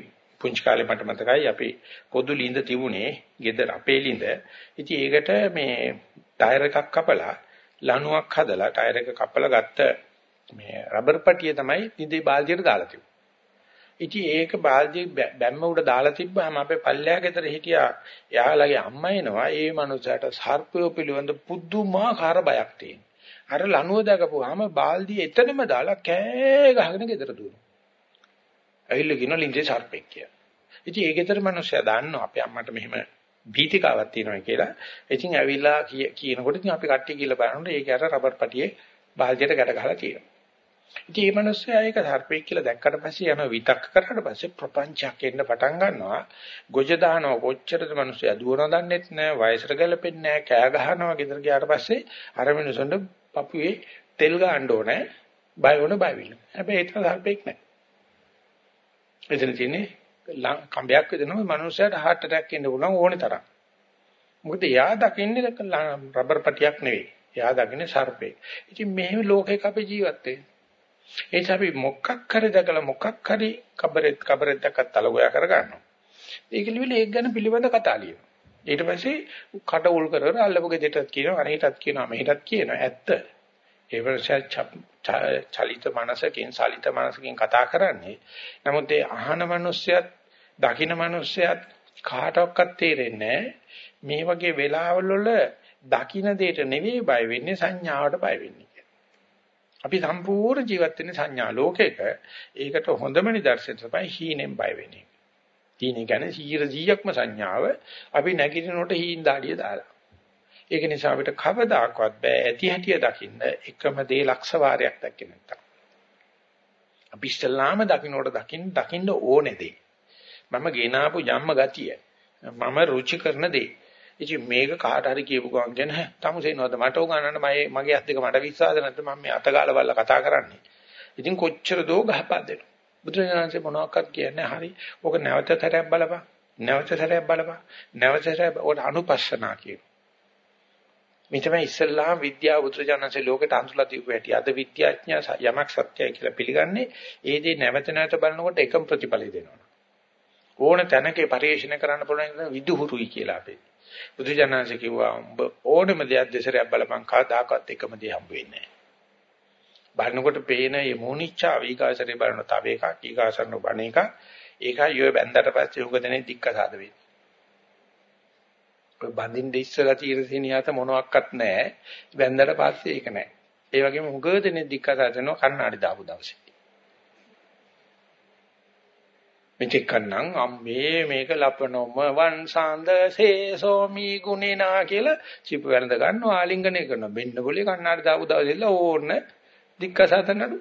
පුංචි කාලේ මට මතකයි අපි පොදු ලිඳ තිබුණේ ගෙදර අපේ ලිඳ. ඉතින් ඒකට මේ ටයර් එකක් කපලා ලණුවක් හදලා ටයර් එක කපලා ගත්ත මේ රබර් පටිය තමයි නිදි බාල්දියට දාලා තිබුණේ. ඉතින් ඒක බාල්දිය බැම්ම උඩ දාලා තිබ්බම අපේ පල්ලෙහා ගෙදර හිටියා එයාලගේ අම්මා එනවා ඒ මනුස්සයාට සර්පය පිළිබඳ පුදුමාකාර බයක් තියෙනවා. අර ලනුව දකපුවාම බාල්දිය එතනම දාලා කෑ ගහගෙන ගෙදර දුවනවා. ඇවිල්ලා කියන ලින්ජේ සර්පෙක් කියලා. ඉතින් ඒ ගෙදර මනුස්සයා දන්නවා අපේ අම්මට මෙහෙම බීතිකාවක් තියෙනවා කියලා. ඉතින් ඇවිල්ලා කියනකොට ඉතින් අපි කට්ටිය කියලා බලනකොට ඒක අර රබර් පටියේ බාල්දියට ගැට ගහලා තියෙනවා. ඉතින් මේ මිනිස්සයා ඒක සර්පෙක් කියලා දැක්කට පස්සේ යන විතක් කරාට පස්සේ ප්‍රපංචයක් එන්න පටන් ගන්නවා. ගොජ දානවා කොච්චරද මිනිස්සයා දුවන දන්නෙත් නෑ, වයසට ගැලපෙන්නේ නෑ, කෑ ගහනවා ගෙදර ගියාට පස්සේ අර මිනිසුන්ට පපුවේ තෙල් ගන්න ඕනේ. බය වුණ බය වෙන්න. හැබැයි ඒක සර්පෙක් නෑ. එතන තියෙන්නේ කම්බයක් වෙදෙනවා මිනිස්සයාට heart attack එන්න පුළුවන් ඕනේ තරම්. මොකද එයා දකින්නේ රබර් පටියක් නෙවෙයි. එයා දකින්නේ සර්පෙක්. ඉතින් මෙහෙම ලෝකයක අපි ජීවත් වෙන්නේ. ඒ නිසා අපි මොකක් හරි දැකලා මොකක් හරි කබරෙත් කබරෙත් දැක්කත් තලගොයා කරගන්නවා. ඒක ලිවිල ඒක ගැන පිළිබඳ කතා ලියනවා. ඊට පස්සේ කට උල් කරගෙන අල්ලපු ගෙදරටත් කියනවා අරහිටත් කියනවා මෙහෙටත් කියනවා ඇත්ත. ඒ වගේ චලිත මනසකින් සලිත මනසකින් කතා කරන්නේ. නමුත් ඒ අහන මිනිස්සයත් දකින මිනිස්සයත් කාටවත් තේරෙන්නේ මේ වගේ වෙලාවල් වල දකින දෙයට නෙවෙයි බය වෙන්නේ සංඥාවට බය වෙන්නේ. අපි සම්පූර්ණ ජීවත් වෙන සංඥා ලෝකයක ඒකට හොඳම නිදර්ශනය තමයි හීනෙන් බය වෙන්නේ. හීන කියන්නේ 100%ක්ම සංඥාව අපි නැගිටිනකොට හීන දාඩිය දාලා. ඒක නිසා අපිට කවදාකවත් බෑ ඇති හැටිය දකින්න එකම දේ ලක්ෂ වාරයක් දැක්කේ නැත්තම්. අපි ඉස්සල්ලාම දකින්නට දකින්න දකින්න ඕනේ දේ. මම ගෙනාපු ජම්ම ගතිය. මම රුචි කරන දේ. ඉතින් මේක කාට හරි කියපු ගමන් කියන හැ තමුසේනවද මට උගන්නන්න මගේ මගේ අත් දෙක මට විශ්වාස නැත්නම් මම මේ අතගාලා බලලා කතා කරන්නේ. ඉතින් කොච්චර දෝ ගහපත් දෙනවා. බුදුරජාණන්සේ මොනවාක්වත් කියන්නේ හරි. ඕක නැවත සැරයක් බලපන්. නැවත සැරයක් බලපන්. නැවත සැරයක් ඕක අනුපස්සනා කියනවා. මේ තමයි ඉස්සල්ලාම විද්‍යාව බුදුරජාණන්සේ ලෝකෙට අඳුලා දීපු හැටි. අද විද්‍යාඥයා යමක් සත්‍යයි කියලා පිළිගන්නේ ඒ දේ නැවත නැවත බලනකොට එකම ප්‍රතිඵලය දෙනවා. ඕන තැනකේ පරිශීලනය කරන්න පුළුවන් විදුහුරුයි කියලා අපේ. බුදුජානනාංශ කිව්වා උඹ ඕනම දෙයක් දෙසරයක් බලපන් කවදාකවත් එකම දේ හම්බ වෙන්නේ නැහැ. බලනකොට පේන මේ මොනිච්චා වීකාසරේ බලන තව එකක් ඊකාසරන බණ එක ඒකයි ඔය බැන්දට පස්සේ උග දෙනේ දික්කසාද වෙන්නේ. ඔය බඳින්න ඉස්සලා තියෙන සිනියාත මොනවත් නැහැ. බැන්දට පස්සේ ඒක නැහැ. ඒ වගේම උග දෙනේ දික්කසාද වෙනවා කන්නාඩි දාපු දවසේ. මෙතෙක් කන්නම් අම්මේ මේක ලපනොම වංසාන්ද සේසෝමි ගුණේනා කියලා චිප වැරඳ ගන්නවා ආලිංගනය කරනවා බෙන්න બોලේ කන්නාඩි දාපු දවසෙල්ල ඕන්න දික්කසත නඩු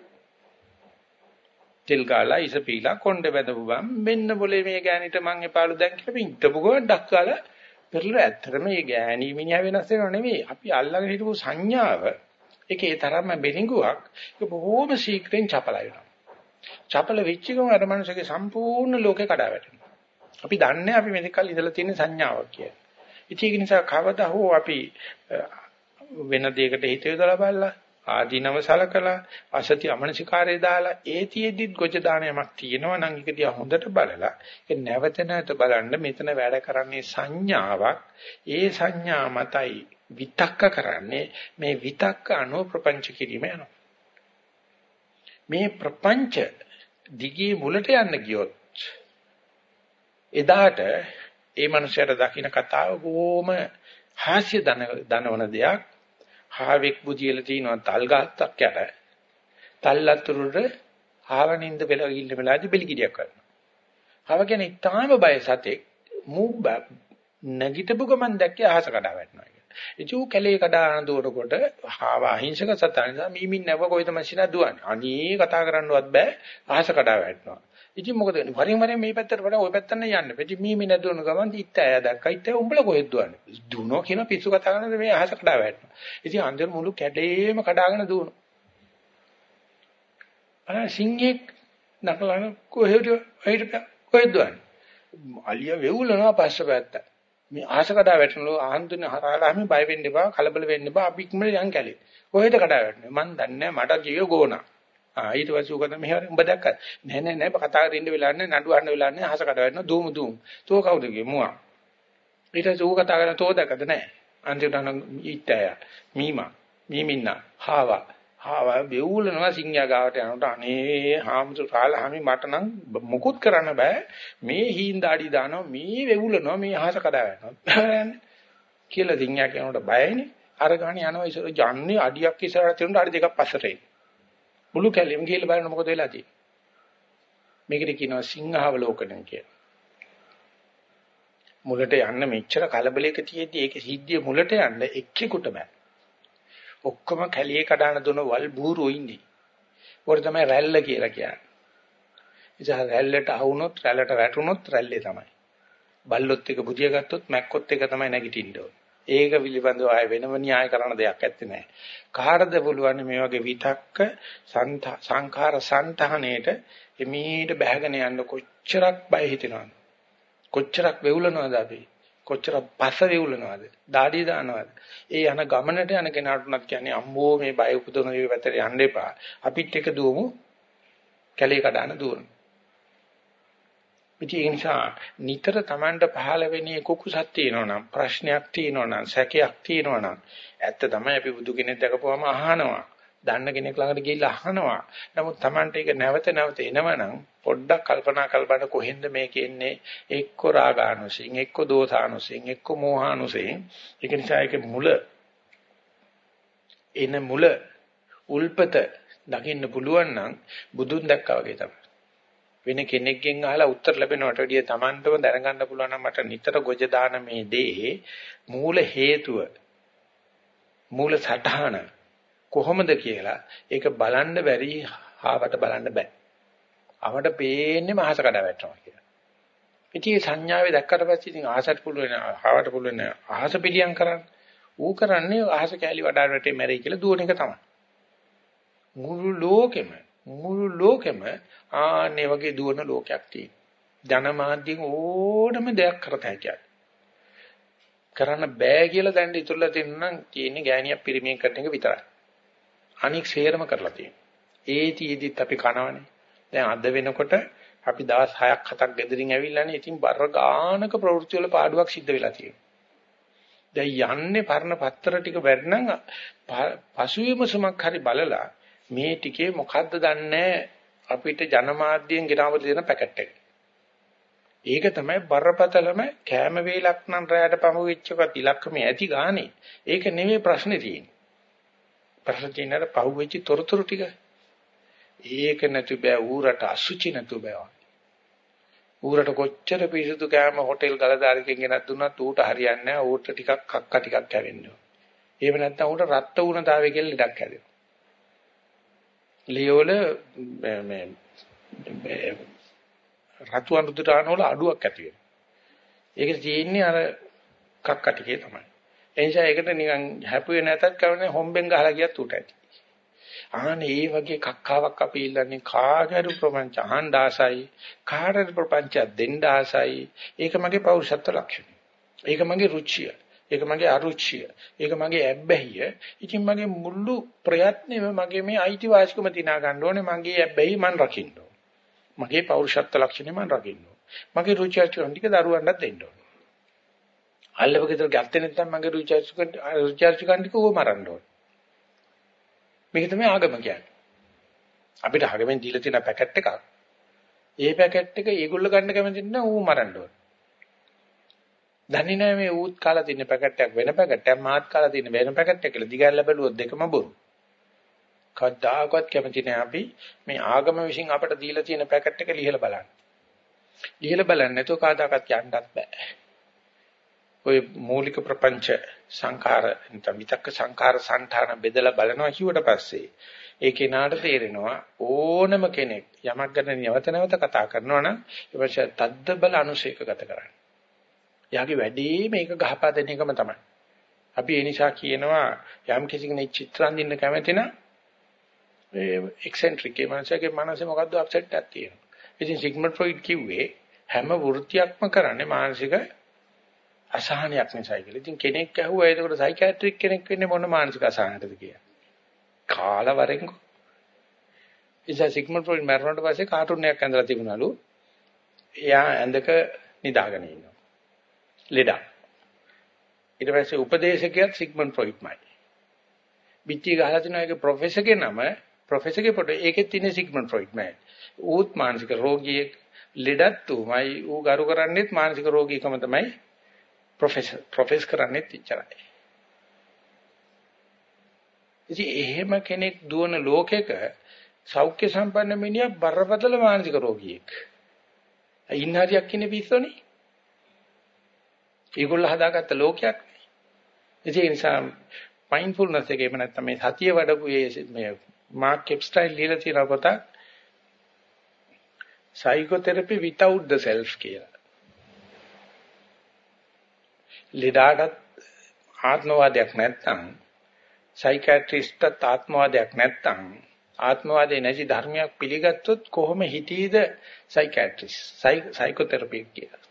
තෙල් ගාලා ඉස පීලා කොණ්ඩේ බැඳපු බම් බෙන්න બોලේ මේ ගෑනිට මං එපාලු දැන් කියලා පිටපු ගමන් ඩක් ගාලා පෙරල ඇත්තටම මේ ගෑණි මිනිහා වෙනස් වෙනව නෙවෙයි අපි අල්ලගෙන හිටපු සංඥාව ඒකේ තරම්ම බෙරිඟුවක් ඒක බොහොම ශීක්‍රෙන් චපලයි වෙනවා චපල වෙච්ච ගමන් අර මනුස්සගේ සම්පූර්ණ ලෝකේ කඩා වැටෙනවා. අපි දන්නේ අපි මෙතෙක් කල් ඉඳලා තියෙන සංඥාවක් කියලා. ඉතින් ඒක නිසා කවදා හෝ අපි වෙන දෙයකට හිත යොදලා බලලා ආදීනව සලකලා අසති අමනසිකාරය දාලා ඒතියෙදිත් ගොජ දානයක් තියෙනවා නම් ඒක දිහා හොඳට බලලා ඒක නැවත නැවත බලන්න මෙතන වැඩ කරන්නේ සංඥාවක්. ඒ සංඥා මතයි විතක්ක කරන්නේ. මේ විතක්ක අනුව ප්‍රපංච කිරීම යනවා. මේ ප්‍රපංච දිගේ මුලට යන්න ගියොත් එදාට ඒ මනුස්සයාට දකින්න කතාව බොහොම හාස්‍ය දනවන දෙයක්. හාවෙක් බුදියලා තිනවා තල් ගහත්තක් යට. තල්ලතුරුට හාවනින්ද බෙලගිල්ල වෙලාදී බෙලිගිඩියක් කරනවා. හාව කියන්නේ ඊටාම බය සතෙක් මූ නැගිටපු ගමන් දැක්කේ අහස කඩා වැටෙනවා. ඉතින් ඌ කැලේ කඩාන දුවනකොට ආව අහිංසක සතා නිසා මීමින් නැව කොයිද මැෂිනා දුවන්නේ. අනේ කතා කරන්නවත් බෑ අහස කඩා වැටෙනවා. ඉතින් මොකද වෙන්නේ? වරින් වරින් මේ පැත්තට වඩා ওই පැත්තට යන්න. ඉතින් මීමින් නැදුවන ගමන් ඉත්ත ඇය දැක්කා. ඉත්ත උඹලා කොහෙද දුවන්නේ? දුවනවා කියන පිස්සු කතා කරනද මේ අහස කඩා වැටෙනවා. ඉතින් අන්තිම මුළු කැඩේම කඩාගෙන දුවනවා. අර සිංහෙක් නකලන කොහෙද කොහෙද දුවන්නේ? අලියා වෙවුලනවා පස්ස පැත්ත. මේ ආශ කඩා වැටෙනලු ආහන්තුනේ හරහාලාම බය වෙන්න එපා කලබල වෙන්න එපා අපි ඉක්මනට යන් කැලේ. කොහෙද කඩා වැටෙන්නේ? මන් දන්නේ මට කියේ ගෝනා. ආ ඊට පස්සේ උගත මෙහෙම උඹ දැක්කද? නෑ නෑ නෑ කතා කරගෙන ඉන්න වෙලාවක් නෑ නඩු අහන්න වෙලාවක් නෑ ආශ කඩා වැටෙනවා දූමු දූමු. තෝ කවුද කියේ? මුවා. ඊට පස්සේ ඌ කතා කරන තෝ දැක්කද? නෑ. අන්තිමට නම් ඊටය මීමා. මීමින්නා. හාවා. ආව බෙවුලනවා සිංහයා ගාවට යනකොට අනේ හාමුදුරු කාලහාමි මට නම් මොකුත් කරන්න බෑ. මේ හීන් දාඩි දානවා මේ වෙවුලනවා මේ අහස කඩා වැටෙනවා. කියලා සිංහයා කියනකොට බයයිනේ. අර ගහන යනවා ඉස්සර යන්නේ අඩියක් ඉස්සරහට තියුණා අඩි දෙකක් පස්සට එයි. මුළු කැලෙම ගිහලා බලන්න මොකද වෙලා තියෙන්නේ මේකට කියනවා සිංහාවලෝකණය කියලා මුලට යන්න මෙච්චර කලබලයක තියෙද්දි ඒක සිද්ධිය මුලට යන්න එක්කෙකුට බෑ ඔක්කොම කැලියේ කඩන දුන වල් බూరు ඉන්නේ. උඩ තමයි රැල්ල කියලා කියන්නේ. ඉතින් රැල්ලට අහුනොත් රැල්ලට වැටුනොත් රැල්ලේ තමයි. බල්ලොත් එක බුදිය ගත්තොත් මැක්කොත් එක තමයි නැගිටින්න ඕනේ. ඒක පිළිබඳව ආය වෙනම න්‍යාය කරන දෙයක් ඇත්තේ නැහැ. කාටද පුළුවන් මේ වගේ විතක්ක සංඛාර සංතහණයට එමීට බැහැගෙන යන්න කොච්චරක් බය හිතෙනවද? කොච්චරක් වෙවුලනවද අපි? කොච්චර පස වේවුලනවද දාඩිය දානවද ඒ යන ගමනට යන කෙනාට උනත් කියන්නේ අම්මෝ මේ බය උපදවන මේ පැත්තට යන්න එපා අපිත් එක දුවමු කැලේ කඩන දුවන ඉතින් ඒ නිසා නිතර Tamanට පහළ වෙන්නේ කුකුසක් තියෙනවනම් ප්‍රශ්නයක් තියෙනවනම් සැකයක් තියෙනවනම් ඇත්ත තමයි අපි බුදු කෙනෙක් දැකපුවම අහනවා දන්න කෙනෙක් ළඟට ගිහිල්ලා අහනවා. නමුත් Tamante ඒක නැවත නැවත එනවනම් පොඩ්ඩක් කල්පනා කරලා කොහෙන්ද මේක එන්නේ? එක්ක රාගානුසයෙන්, එක්ක දෝසානුසයෙන්, එක්ක මෝහානුසයෙන්. ඒක නිසා ඒක මුල එන මුල උල්පත දකින්න පුළුවන් නම් බුදුන් දැක්කා වගේ තමයි. වෙන කෙනෙක්ගෙන් අහලා උත්තර ලැබෙනවට වැඩිය Tamanටම දැනගන්න පුළුවන් නම් මට නිතර ගොජ දාන මේ දේ මූල හේතුව මූල සටහන කොහොමද කියලා ඒක බලන්න බැරි ආවට බලන්න බෑ. අපට පේන්නේ මහස කඩ වැටෙනවා කියලා. ඉතින් සංඥාවේ දැක්කට පස්සේ ඉතින් ආසට පුළුවන් ආවට පුළුවන් අහස පිළියම් කරන්න. ඌ කරන්නේ අහස කැලි වඩාන රටේ මැරෙයි කියලා දුවන එක තමයි. මුළු ලෝකෙම මුළු ලෝකෙම ආන්නේ වගේ දුවන ලෝකයක් තියෙනවා. ජනමාධ්‍යෙන් ඕනම දෙයක් කරත හැකියි. කරන්න බෑ කියලා දැන් ඉතුරුලා තියෙනවා නම් තියෙන්නේ ගෑණියක් පිරිමියෙන් කරන එක විතරයි. අනික් සේරම කරලා තියෙනවා. ඒතිෙදිත් අපි කනවනේ. දැන් අද වෙනකොට අපි දවස් 6ක් 7ක් ගෙදරින් ඇවිල්ලානේ. ඉතින් බර ගානක ප්‍රවෘත්ති වල පාඩුවක් සිද්ධ වෙලා තියෙනවා. දැන් යන්නේ පරණ පත්‍ර ටික වැඩනම් පසුවිමසමක් හරි බලලා මේ ටිකේ මොකද්ද දන්නේ අපිට ජනමාධ්‍යයෙන් ගෙනාවල දෙන පැකට් එක. ඒක තමයි බරපතලම කෑම වේලක් නම් රැයට පහු වෙච්ච වත් ඉලක්කමේ ඇති ගානේ. ඒක නෙමෙයි ප්‍රශ්නේ තියෙන්නේ. ප්‍රශ්න තියෙනර පහුවෙච්ච තොරතුරු ටික. ඒක නැතු බෑ ඌරට අසුචි නැතු බෑ. ඌරට කොච්චර පිරිසුදු කෑම හොටෙල් ගලදාරිකෙන් ගෙනත් දුන්නත් ඌට හරියන්නේ නැහැ. ඌට ටිකක් කක්ක ටිකක් කැවෙන්න ඕන. එහෙම නැත්නම් ඌට රත් වුණතාවය කියලා ලඩක් හැදෙනවා. ලියවල මේ රතු අඳුරට ආනවල අඩුවක් ඇති වෙනවා. ඒක තියෙන්නේ අර කක්ක ටිකේ තමයි. එනිසා ඒකට නිකන් හැපුවේ නැතත් කරන්නේ හොම්බෙන් ගහලා ගියත් උට ඇති. ආනේ ඒ වගේ කක්කාවක් අපි ඉල්ලන්නේ කාගරු ප්‍රපංච අහන්න ආසයි කාටද ප්‍රපංච දෙන්න ආසයි ඒක මගේ පෞරුෂත්ව ලක්ෂණය. ඒක මගේ රුචිය. ඒක මගේ අරුචිය. ඒක මගේ ඇබ්බැහිය. ඉතින් මගේ මුළු ප්‍රයත්නෙම මගේ මේ අයිතිවාසිකම දිනා ගන්න ඕනේ මගේ ඇබ්බැහි මන් රකින්න ඕනේ. මගේ පෞරුෂත්ව ලක්ෂණය මන් රකින්න ඕනේ. මගේ රුචිය ටික දරුවන්ට දෙන්න ඕනේ. අල්ලව ගෙදර ගත්තේ නැත්නම් මගේ රිචාර්ජ් රිචාර්ජ් කන්ටික ඌව මරන්න ඕන. මේක තමයි ආගම කියන්නේ. අපිට ආගමෙන් දීලා තියෙන පැකට් එකක්. ඒ පැකට් එක ඒගොල්ලෝ ගන්න කැමති නැහැ ඌ මරන්න ඕන. දන්නේ නැහැ මේ ඌත් කාලා තියෙන පැකට් එකක් වෙන පැකට් එකක් මාත් කාලා තියෙන වෙන පැකට් එකක් කියලා දිගහැරලා බැලුවොත් දෙකම බොරු. කවදාකවත් කැමති නැහැ අපි මේ ආගම විසින් අපට දීලා තියෙන පැකට් එක ලිහලා බලන්න. ලිහලා බලන්න නැතුව කවදාකවත් යන්නත් බෑ. ওই මූලික ප්‍රපංච සංඛාර නැත්නම් විතක්ක සංඛාර සංඨාන බෙදලා බලනවා කිව්වට පස්සේ ඒ කෙනාට තේරෙනවා ඕනම කෙනෙක් යමක් ගැන නැවත නැවත කතා කරනවා නම් ඒ තද්ද බල අනුශේක ගත කරන්නේ. යාගේ වැඩේ මේක ගහපා දෙන එකම තමයි. අපි ඒ නිසා කියනවා යම් කිසි කෙනෙක් චිත්‍රාන්දින්න කැමති නම් ඒ එක්සෙන්ට්‍රික් ඒ මනසගේ මනසේ මොකද්ද අප්සෙට් එකක් තියෙනවා. ඉතින් සිග්මන්ඩ් ෆ්‍රොයිඩ් කිව්වේ හැම වෘත්තියක්ම කරන්නේ මානසික අසහනයක් නිසායි කියලා. ඉතින් කෙනෙක් ඇහුවා ඒකට සයිකියාට්‍රික් කෙනෙක් වෙන්නේ මොන මානසික අසහනයකටද කියලා. කාලවරෙන් ඉතින් සිග්මන්ඩ් ෆ්‍රොයිඩ් මරණයට පස්සේ කාටුන් එකක් ඇඳලා තිබුණලු. එයා ඇඳක නිදාගෙන ඉන්නවා. ලෙඩක්. ඊට පස්සේ උපදේශකයාත් සිග්මන්ඩ් ෆ්‍රොයිඩ්මයි. පිටිය ගහලා තිනවා ඒක ප්‍රොෆෙසර්ගේ නම ප්‍රොෆෙසර්ගේ ෆොටෝ ඒකෙත් තියෙන සිග්මන්ඩ් ෆ්‍රොයිඩ් නෑ. ඌත් මානසික රෝගියෙක් ලෙඩත් උමයි ඌ ගරු කරන්නේත් මානසික රෝගීකම තමයි ප්‍රොෆෙසර් ප්‍රොෆෙස් කරන්නේත් ඉච්චරයි. ඉතින් එහෙම කෙනෙක් දුවන ලෝකෙක සෞඛ්‍ය සම්පන්න මිනිහා බරපතල මානසික රෝගියෙක්. ඉන්න හරියක් ඉන්නේ පිස්සෝනේ. ඒගොල්ලෝ හදාගත්ත ලෝකයක්. ඒ නිසා මයින්ඩ්ෆුල්නස් එක එහෙම නැත්නම් මේ සතිය වඩපු මේ මාක් කෙප්ස්ටයිල් ලියලා තියෙන පොතක් psychotherapy without the self කියලා. ලෙඩාටත් ආත්මවාදයක් නැත්නම් සයිකියාට්‍රිස්ට්ට ආත්මවාදයක් නැත්නම් ආත්මවාදී නැති ධර්මයක් පිළිගත්තොත් කොහොම හිතීද සයිකියාට්‍රිස් සයිකෝതെරපි කියලා.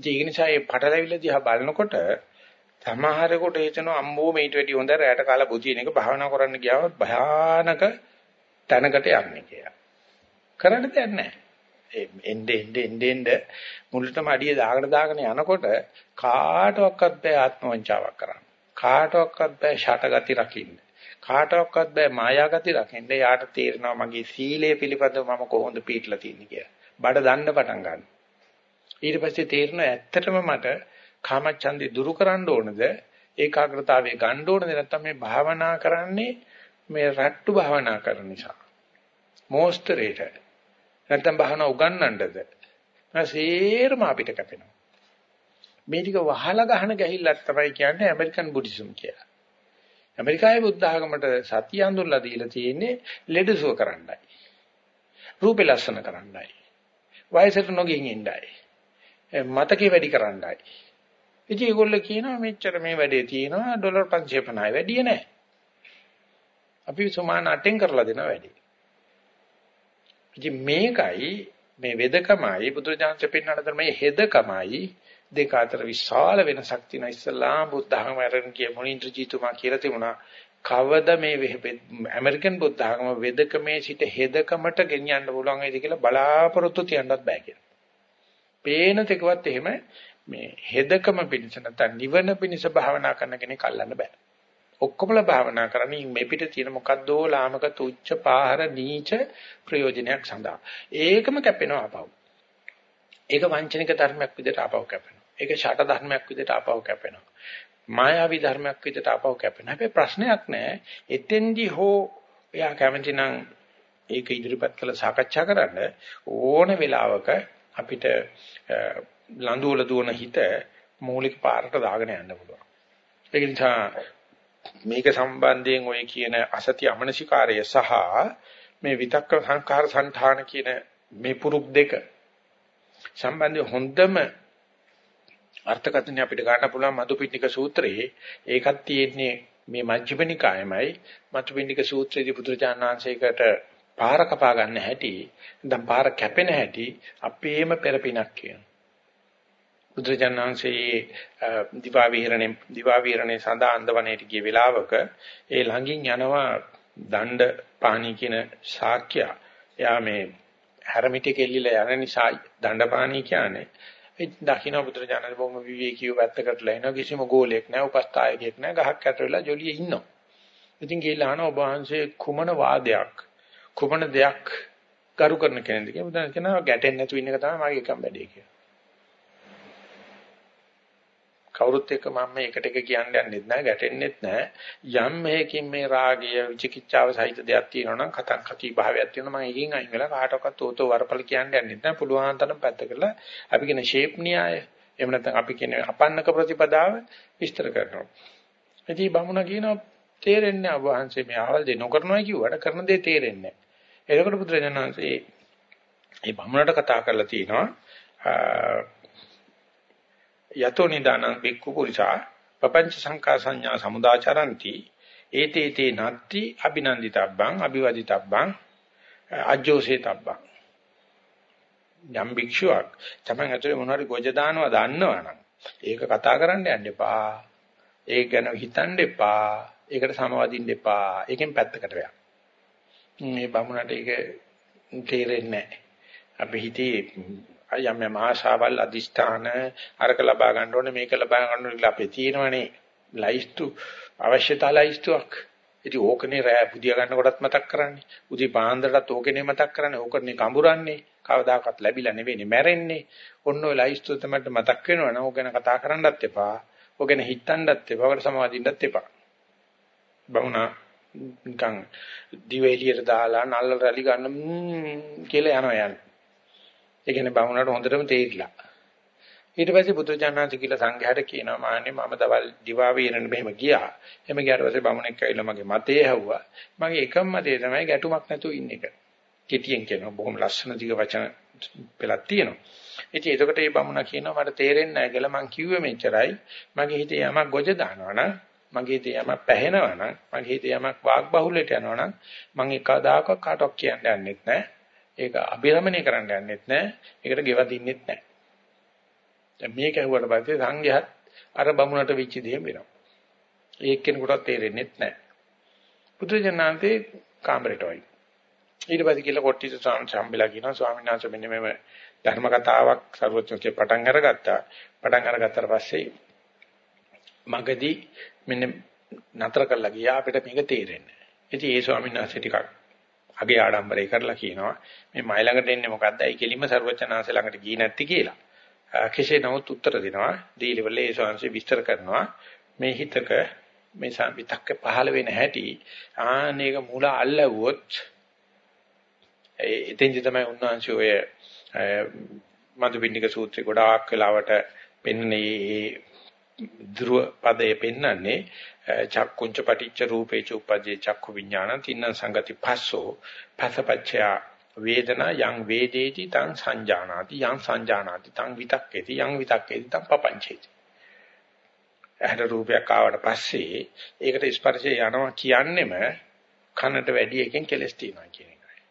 ඉතින් ඒ නිසා මේ පටලැවිල්ල දිහා බලනකොට සමහරෙකුට හිතෙනවා අම්බෝ මේට වැඩි හොඳ රැයට කාලා බුදින එක භාවනා කරන්න ගියාම භයානක තැනකට යන්නේ කියලා. කරන්න දෙයක් නැහැ. ඒ එnde එnde එnde එnde මුලටම අඩිය දාගෙන දාගෙන යනකොට කාටවත් බෑ ආත්ම වංචාවක් කරන්න. කාටවත් බෑ ෂටගති රකින්න. කාටවත් බෑ මායාගති රකින්න. යාට තේරෙනවා මගේ සීලය පිළිබඳව මම කොහොමද පිළිట్లా තින්නේ කියලා. බඩ දන්න පටන් ගන්න. ඊට පස්සේ තේරෙනවා ඇත්තටම මට කාමච්ඡන්දේ දුරු කරන්න ඕනද ඒකාග්‍රතාවයේ ගන්න ඕනද නැත්නම් මේ භාවනා කරන්නේ මේ රට්ටු භාවනා කරන නිසා. මෝස්තරේට නැත්නම් භාවනා උගන්වන්නද? නැසේරම අපිට කැපෙනවා. මේ ටික වහලා ගහන ගැහිල්ලක් තමයි කියන්නේ ඇමරිකන් බුද්දිසම් කියලා. ඇමරිකාවේ බුද්ධ ආගමට සත්‍ය අඳුරලා දීලා තියෙන්නේ ලෙඩසුව කරන්නයි. රූපේ ලස්සන කරන්නයි. වයසට නොගින් ඉන්නයි. මතකේ වැඩි කරන්නයි. ඉතින් ඒගොල්ලෝ කියනවා මෙච්චර මේ වැඩේ තියෙනවා ඩොලර් 550යි වැඩි නෑ. අපි සමාන 8න් කරලා දෙන වැඩේ. ඉතින් මේකයි මේ වෙදකමයි බුදුරජාණන් පෙන්නන මේ හෙදකමයි දෙක අතර විශාල වෙනසක් තියෙනවා ඉස්ලාම් බුද්ධ ධර්ම වලින් කිය මොනින්ද්‍රජීතුමා කියලා තිබුණා කවද මේ ඇමරිකන් බුද්ධ ධර්ම වෙදකමේ සිට හෙදකමට ගෙනියන්න පුළුවන් වේද කියලා බලාපොරොත්තු තියන්නත් බෑ කියලා. පේන තෙකවත් එහෙම මේ හෙදකම පිණිස නැත්නම් නිවන පිණිස භාවනා කරන කෙනෙක් අල්ලන්න බෑ. ඔක්කොමලා භාවනා කරන්නේ මේ පිට තියෙන මොකද්දෝ ලාමක තුච්ච පාහර නීච ප්‍රයෝජනයක් සඳහා. ඒකම කැපෙනවා අපව. ඒක වංචනික ධර්මයක් විදිහට අපව කැපෙනවා. ඒක ෂට ධර්මයක් විදිහට අපව කැපෙනවා. මායාවී ධර්මයක් විදිහට අපව කැපෙනවා. හැබැයි ප්‍රශ්නයක් නැහැ. එතෙන්දි හෝ එයා කැමති නම් ඒක ඉදිරිපත් කළ සාකච්ඡා කරන්න ඕන වෙලාවක අපිට ලඳුවල දුවන හිත මූලික පාරට දාගෙන යන්න පුළුවන්. ඒක නිසා මේක සම්බන්ධයෙන් ඔය කියන අසති අමනසිකාරය සහ මේ විතක්ක සංඛාර සංඨාන කියන මේ පුරුක් දෙක සම්බන්ධව හොඳම අර්ථකථනය අපිට ගන්න පුළුවන් මදුපිණ්ඩික සූත්‍රයේ ඒකත් තියෙන්නේ මේ මජ්ක්‍ධිම නිකායමයි මදුපිණ්ඩික සූත්‍රයේදී බුදුරජාණන් වහන්සේකට පාර කපා ගන්න හැටි දැන් පාර කැපෙන හැටි අපේම පෙරපිනක් කියන බුදුරජාණන් වහන්සේ දිවා විහරණේ දිවා විහරණේ සඳහා අන්දවණේට ගිය වෙලාවක ඒ ළඟින් යනවා දණ්ඩ පාණි කියන ශාක්‍ය. එයා මේ හැරමිටි කෙල්ලිලා යන නිසා දණ්ඩපාණි කියන්නේ ඒ දකින්න බුදුරජාණන් බොහොම විවේකීව පැත්තකට ලයිනවා කිසිම ගෝලයක් නැහැ උපස්ථායකයෙක් නැහැ ගහක් යට වෙලා ජොලියේ ඉන්නවා. ඉතින් ගිහලා අහන ඔබ වහන්සේ කුමන වාදයක් කුමන දෙයක් කරු කරන කෙනෙක්ද කියලා බුදුන් කියනවා ගැටෙන්නේ නැතුව ඉන්න එක තමයි මගේ එකම වැඩේ කියලා. කවුරුත් එක්ක මම මේකට එක කියන්න යන්නෙත් නැහැ ගැටෙන්නෙත් නැහැ යම් මේකින් මේ රාගය විචිකිච්ඡාව සහිත දෙයක් තියෙනවා නම් කතං කති භාවයක් තියෙනවා මම එකකින් අයින් වෙලා කාටවත් ඕතෝ වරපල කියන්න යන්නෙත් නැහැ පුළුවන් තරම් පැත්ත කරලා අපි කියන ෂේප් න්‍යාය එහෙම නැත්නම් අපි කියන අපන්නක ප්‍රතිපදාව විස්තර කරනවා. ඉතින් බමුණ කියනවා තේරෙන්නේ නැහැ වහන්සේ මේ ආවල් දෙ නොකරනවා කිව්වට කරන දේ තේරෙන්නේ නැහැ එතකොට බුදුරජාණන් වහන්සේ මේ බමුණට කතා කරලා තිනවා යතෝ නිදානං බික්කු පුරිසා පపంచ සංකා සංඥා සමුදාචරಂತಿ ඒතේ තේ නත්ති අභිනන්දිතබ්බං අභිවදිතබ්බං අජ්ජෝසේතබ්බං. යම් භික්ෂුවක් තමයි ඇතුලේ මොනවාරි ගොජ දානවා දන්නවනම් ඒක කතා කරන්න යන්න එපා. ඒක ගැන හිතන්න එපා. ඒකට සමවදින්න එපා. ඒකෙන් පැත්තකට වෙයක් මේ බමුණට ඒක තේරෙන්නේ නැහැ අපි හිතේ යම් යම් ආශාවල් අදිෂ්ඨාන අරක ලබා ගන්න ඕනේ මේක ලබා ගන්න ඕනේ කියලා අපේ තියෙනවනේ ලයිස්තු අවශ්‍යතාවය ලයිස්තුවක්. ඉතින් ඕකනේ රෑ පුදිය ගන්න කොටත් මතක් කරන්නේ. උදේ පාන්දරටත් ඕකනේ මතක් කරන්නේ. ඕකනේ කඹරන්නේ. කවදාකවත් ලැබිලා නෙවෙයිනේ මැරෙන්නේ. ඔන්න ඔය ලයිස්තුව තමයි මතක් වෙනවනම් ඕක ගැන කතා කරන්නත් එපා. ඕක ගැන හිතන්නත් එපා. ඔකට සමාදින්නත් එපා. බමුණා නිකන් දිව එළියට දාලා නල්ල රැලි ගන්න කියලා යනවා යන්නේ. ඒ කියන්නේ බමුණට හොඳටම තේරිලා. ඊට පස්සේ බුදුජානනාථ කියලා සංඝයාට කියනවා මාන්නේ මම දවල් දිවා වේරෙන්න මෙහෙම ගියා. එහෙම ගියාට පස්සේ බමුණෙක් ඇවිල්ලා මගේ මතේ ඇහුවා. මගේ එකම මතේ තමයි ගැටුමක් නැතුව ඉන්න එක. කෙටියෙන් කියනවා බොහොම ලස්සන දිග වචන පෙළක් තියෙනවා. ඉතින් එතකොට මේ බමුණ කියනවා මට තේරෙන්නේ නැහැ කියලා මං කිව්වේ මෙච්චරයි. මගේ හිතේ යමක් ගොජ දානවනම් මගේ හිතේ යමක් පැහැෙනවනම් මගේ හිතේ යමක් වාග් බහුලයට යනවනම් මං එකදාකවත් කාටවත් කියන්න යන්නෙත් නැහැ. ඒක අභිරමණය කරන්න යන්නෙත් නැහැ. ඒකට ගෙවදින්නෙත් නැහැ. දැන් මේක ඇහුවට පස්සේ සංඝයාත් අර බමුණට වෙච්ච දේ වෙනවා. ඒක කෙනෙකුටත් තේරෙන්නේ නැහැ. පුදුජනාන්තේ කාමරේට වයි. ඊට පස්සේ කියලා කොට්ටිත සම්බෙලා කියනවා ස්වාමීන් වහන්සේ මෙන්න මේ ධර්ම කතාවක් සර්වඥකේ පටන් අරගත්තා. පටන් අරගත්තාට පස්සේ මගදී මෙන්න නතර කරලා ගියා අපිට මේක තේරෙන්නේ. ඉතින් ඒ ස්වාමීන් වහන්සේ ටිකක් අගේ ආඩම්බරේ කරලා කියනවා මේ මයි ළඟට එන්නේ මොකද්ද? ඒ කෙලින්ම සර්වඥාන්සේ ළඟට ගියේ නැති කියලා. කෙසේ නමුත් උත්තර දෙනවා දීලිවලේ ඒ ශාංශي විස්තර කරනවා මේ හිතක මේ සම්පිතක්ක පහළ වෙන හැටි ආනේක මූල අල්ලවුවොත් ඒ එතෙන්දි තමයි උන්වහන්සේ ඔය මధుපිණ්ඩික සූත්‍රය ගොඩාක් වෙලාවට පෙන්නේ ධ්‍රුව පදයේ පෙන්නන්නේ චක්කුංච පටිච්ච රූපේ චුප්පජේ චක්කු විඥාන තින්න සංගති පස්සෝ පසපච්චයා වේදනා යං වේදේති තං සංජානාති යං සංජානාති තං විතක්කේති යං විතක්කේති තං පపంచේති ඇහැට රූපයක් ආවට පස්සේ ඒකට ස්පර්ශය යනවා කියන්නෙම කනට වැඩි එකෙන් කෙලස් තියනවා කියන එකයි.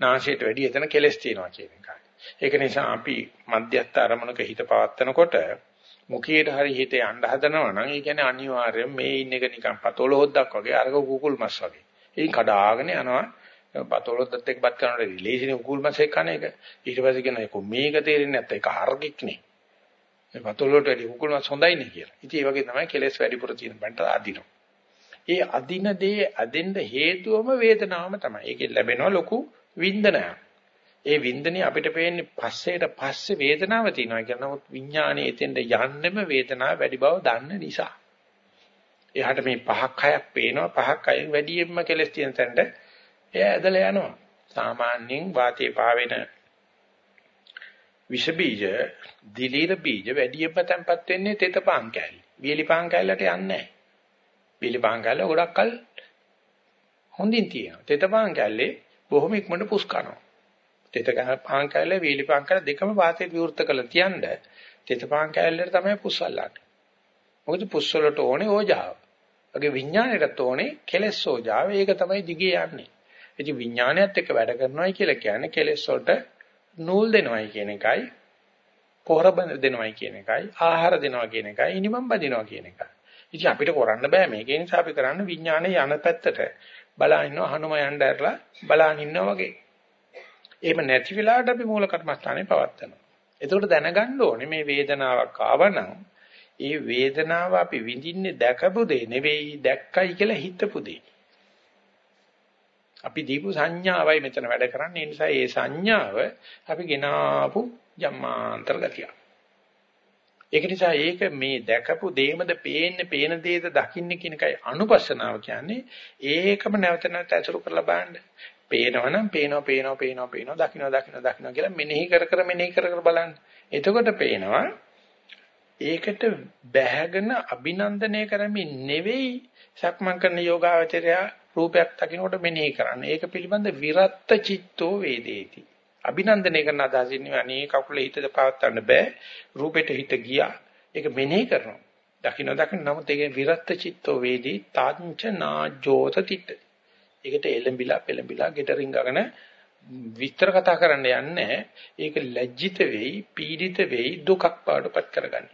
නාසයට වැඩි එතන කෙලස් තියනවා කියන එකයි. ඒක නිසා අපි මධ්‍යස්ථ අරමුණක හිත පවත්නකොට මුඛයට හරි හිත යන්න හදනවා නම් ඒ කියන්නේ අනිවාර්යයෙන් මේ ඉන්න එක නිකන් පතෝල හොද්දක් වගේ අරක කුකුල් මස් වගේ. ඒකන් කඩාගෙන යනවා පතොලොද්දත් එක්ක බත් කරනකොට ලේසිනේ උකුල් මාස එක්කන එක. ඊට පස්සේ කියන එක මේක තේරෙන්නේ නැත්නම් ඒක හර්ගෙක් නේ. මේ පතොලොට වැඩි උකුල් මාස හොඳයි නේ කියලා. ඉතින් ඒ වගේ තමයි කෙලෙස් වැඩිපුර තියෙන බන්ට අදිනවා. ඒ අදින දේ අදෙන්න හේතුවම වේදනාවම තමයි. ඒකෙන් ලැබෙනවා ලොකු වින්දනයක්. ඒ වින්දනේ අපිට පේන්නේ පස්සේට පස්සේ වේදනාව තියෙනවා කියන නමුත් විඥානයේ එතෙන්ට යන්නෙම වේදනාව වැඩි බව දන්න නිසා. එහාට මේ පහක් හයක් පේනවා පහක් අයෙන් වැඩියෙන්ම කෙලස් තියෙන තැනට එයා ඇදලා යනවා. සාමාන්‍යයෙන් වාතයේ පාවෙන විෂ බීජ, දිලීර බීජ වැඩියෙන්ම තැම්පත් වෙන්නේ තෙතපාන් කැලි. වියලිපාන් කැලලට යන්නේ නැහැ. වියලිපාන් කැලල ගොඩක් කල් හොඳින් තියෙනවා. තෙතපාන් කැලේ බොහොම ඉක්මනට පුස් කරනවා. තෙතපාන් කැලල වියලිපාන් කැලල දෙකම වාතයේ විවෘත කරලා තියන්න තෙතපාන් කැලලට තමයි පුස් අල්ලන්නේ. මොකද පුස් වලට ඕනේ ඕජාව. වගේ විඥාණයටත් ඕනේ කෙලෙස් ඕජාව. ඒක තමයි දිගේ යන්නේ. ඉතින් විඥානයත් එක්ක වැඩ කරනවායි කියලා කියන්නේ කෙලෙස් වලට නූල් දෙනවයි කියන එකයි, පොහොර දෙනවයි කියන එකයි, ආහාර දෙනවා කියන එකයි, ඉනිමම් බදිනවා කියන එකයි. ඉතින් අපිට කරන්න බෑ මේක. ඒ නිසා අපි කරන්නේ විඥානේ යන පැත්තට බලා ඉන්නවා හනුම යන්න ඇරලා බලාන් ඉන්නවා වගේ. එහෙම නැති වෙලාවට අපි මූල කර්මස්ථානේ පවත්නවා. එතකොට දැනගන්න ඕනේ මේ වේදනාවක් ආවනම් ඒ වේදනාව අපි විඳින්නේ දැකපු දේ නෙවෙයි දැක්කයි කියලා හිතපු දේ. අපි දීපු සංඥාවයි මෙතන වැඩ කරන්නේ. ඒ නිසා ඒ සංඥාව අපි ගෙනාපු ජම්මාන්තර ගතිය. ඒක නිසා ඒක මේ දැකපු දේමද පේන්නේ පේන දේද දකින්නේ කියන එකයි අනුපස්සනාව කියන්නේ. ඒකම නැවත නැවත අසුරු කරලා බලන්න. පේනවනම් පේනවා පේනවා පේනවා පේනවා දකින්නවා දකින්නවා දකින්නවා කියලා මෙනෙහි කර කර මෙනෙහි කර කර බලන්න. එතකොට පේනවා ඒකට බැහැගෙන අභිනන්දනය කරමින් නෙවෙයි සක්මන් කරන යෝගාවචරයා රූපයක් දකින්නකොට මෙනෙහි කරන්න. ඒක පිළිබඳ විරත්ත චිත්තෝ වේදේති. අභිනන්දනය කරන අදහසින් අනේ කකුලේ හිත පවත්වන්න බෑ. රූපෙට හිත ගියා. ඒක මෙනෙහි කරනවා. දකින්න දකින්න නමුත් ඒකේ විරත්ත චිත්තෝ වේදී තාංච නාජෝත තිට. ඒකට එලඹිලා පෙලඹිලා ගෙටරින් ගගෙන විස්තර කතා කරන්න යන්නේ ඒක ලැජ්ජිත වෙයි පීඩිත වෙයි දුකක් පාඩපත් කරගන්න.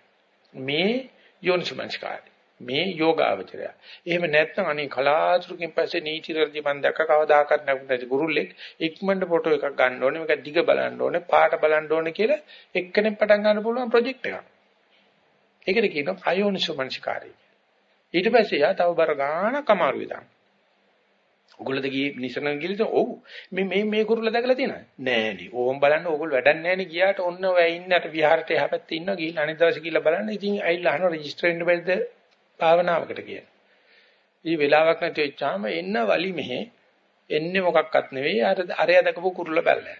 මේ යෝනිසමංස්කාරය. මේ යෝගාවචරය. එහෙම නැත්නම් අනේ කලාතුරකින් පස්සේ නීති රජි මන් දැක්ක කවදාකවත් නැති ගුරුල්ලෙක් ඉක්මනට ෆොටෝ එකක් ගන්න ඕනේ මේක දිග බලන්න ඕනේ පාට බලන්න ඕනේ කියලා එක්කෙනෙක් පටන් ගන්න පුළුවන් ප්‍රොජෙක්ට් එකක්. ඒකට කියනවා අයෝනිසෝමනසිකාරය. ඊට පස්සේ යා තව බර ගානක් අමාරුයි දාන්න. ඔගොල්ලෝද ගියේ නිසරණ ගිලිද? ඔව්. මේ මේ මේ කුරුල්ල දැකලා තියෙනවද? නෑනේ. ඕම් බලන්න ඕගොල්ලෝ වැඩක් නෑනේ ගියාට ඔන්න ඔය ඉන්නට විහාරට එහා පැත්තේ ඉන්නවා ගිහින් අනිත් දවසේ ගිහිල්ලා බලන්න. ඉතින් ඇවිල්ලා අහනවා රෙජිස්ටර් වෙන්න බැරිද භාවනාවකට කියලා. ඊ වෙලාවක් නැති වෙච්චාම එන්න වලි මෙහෙ එන්නේ මොකක්වත් නෙවෙයි අර අරය දකපු කුරුල්ල බැලලා.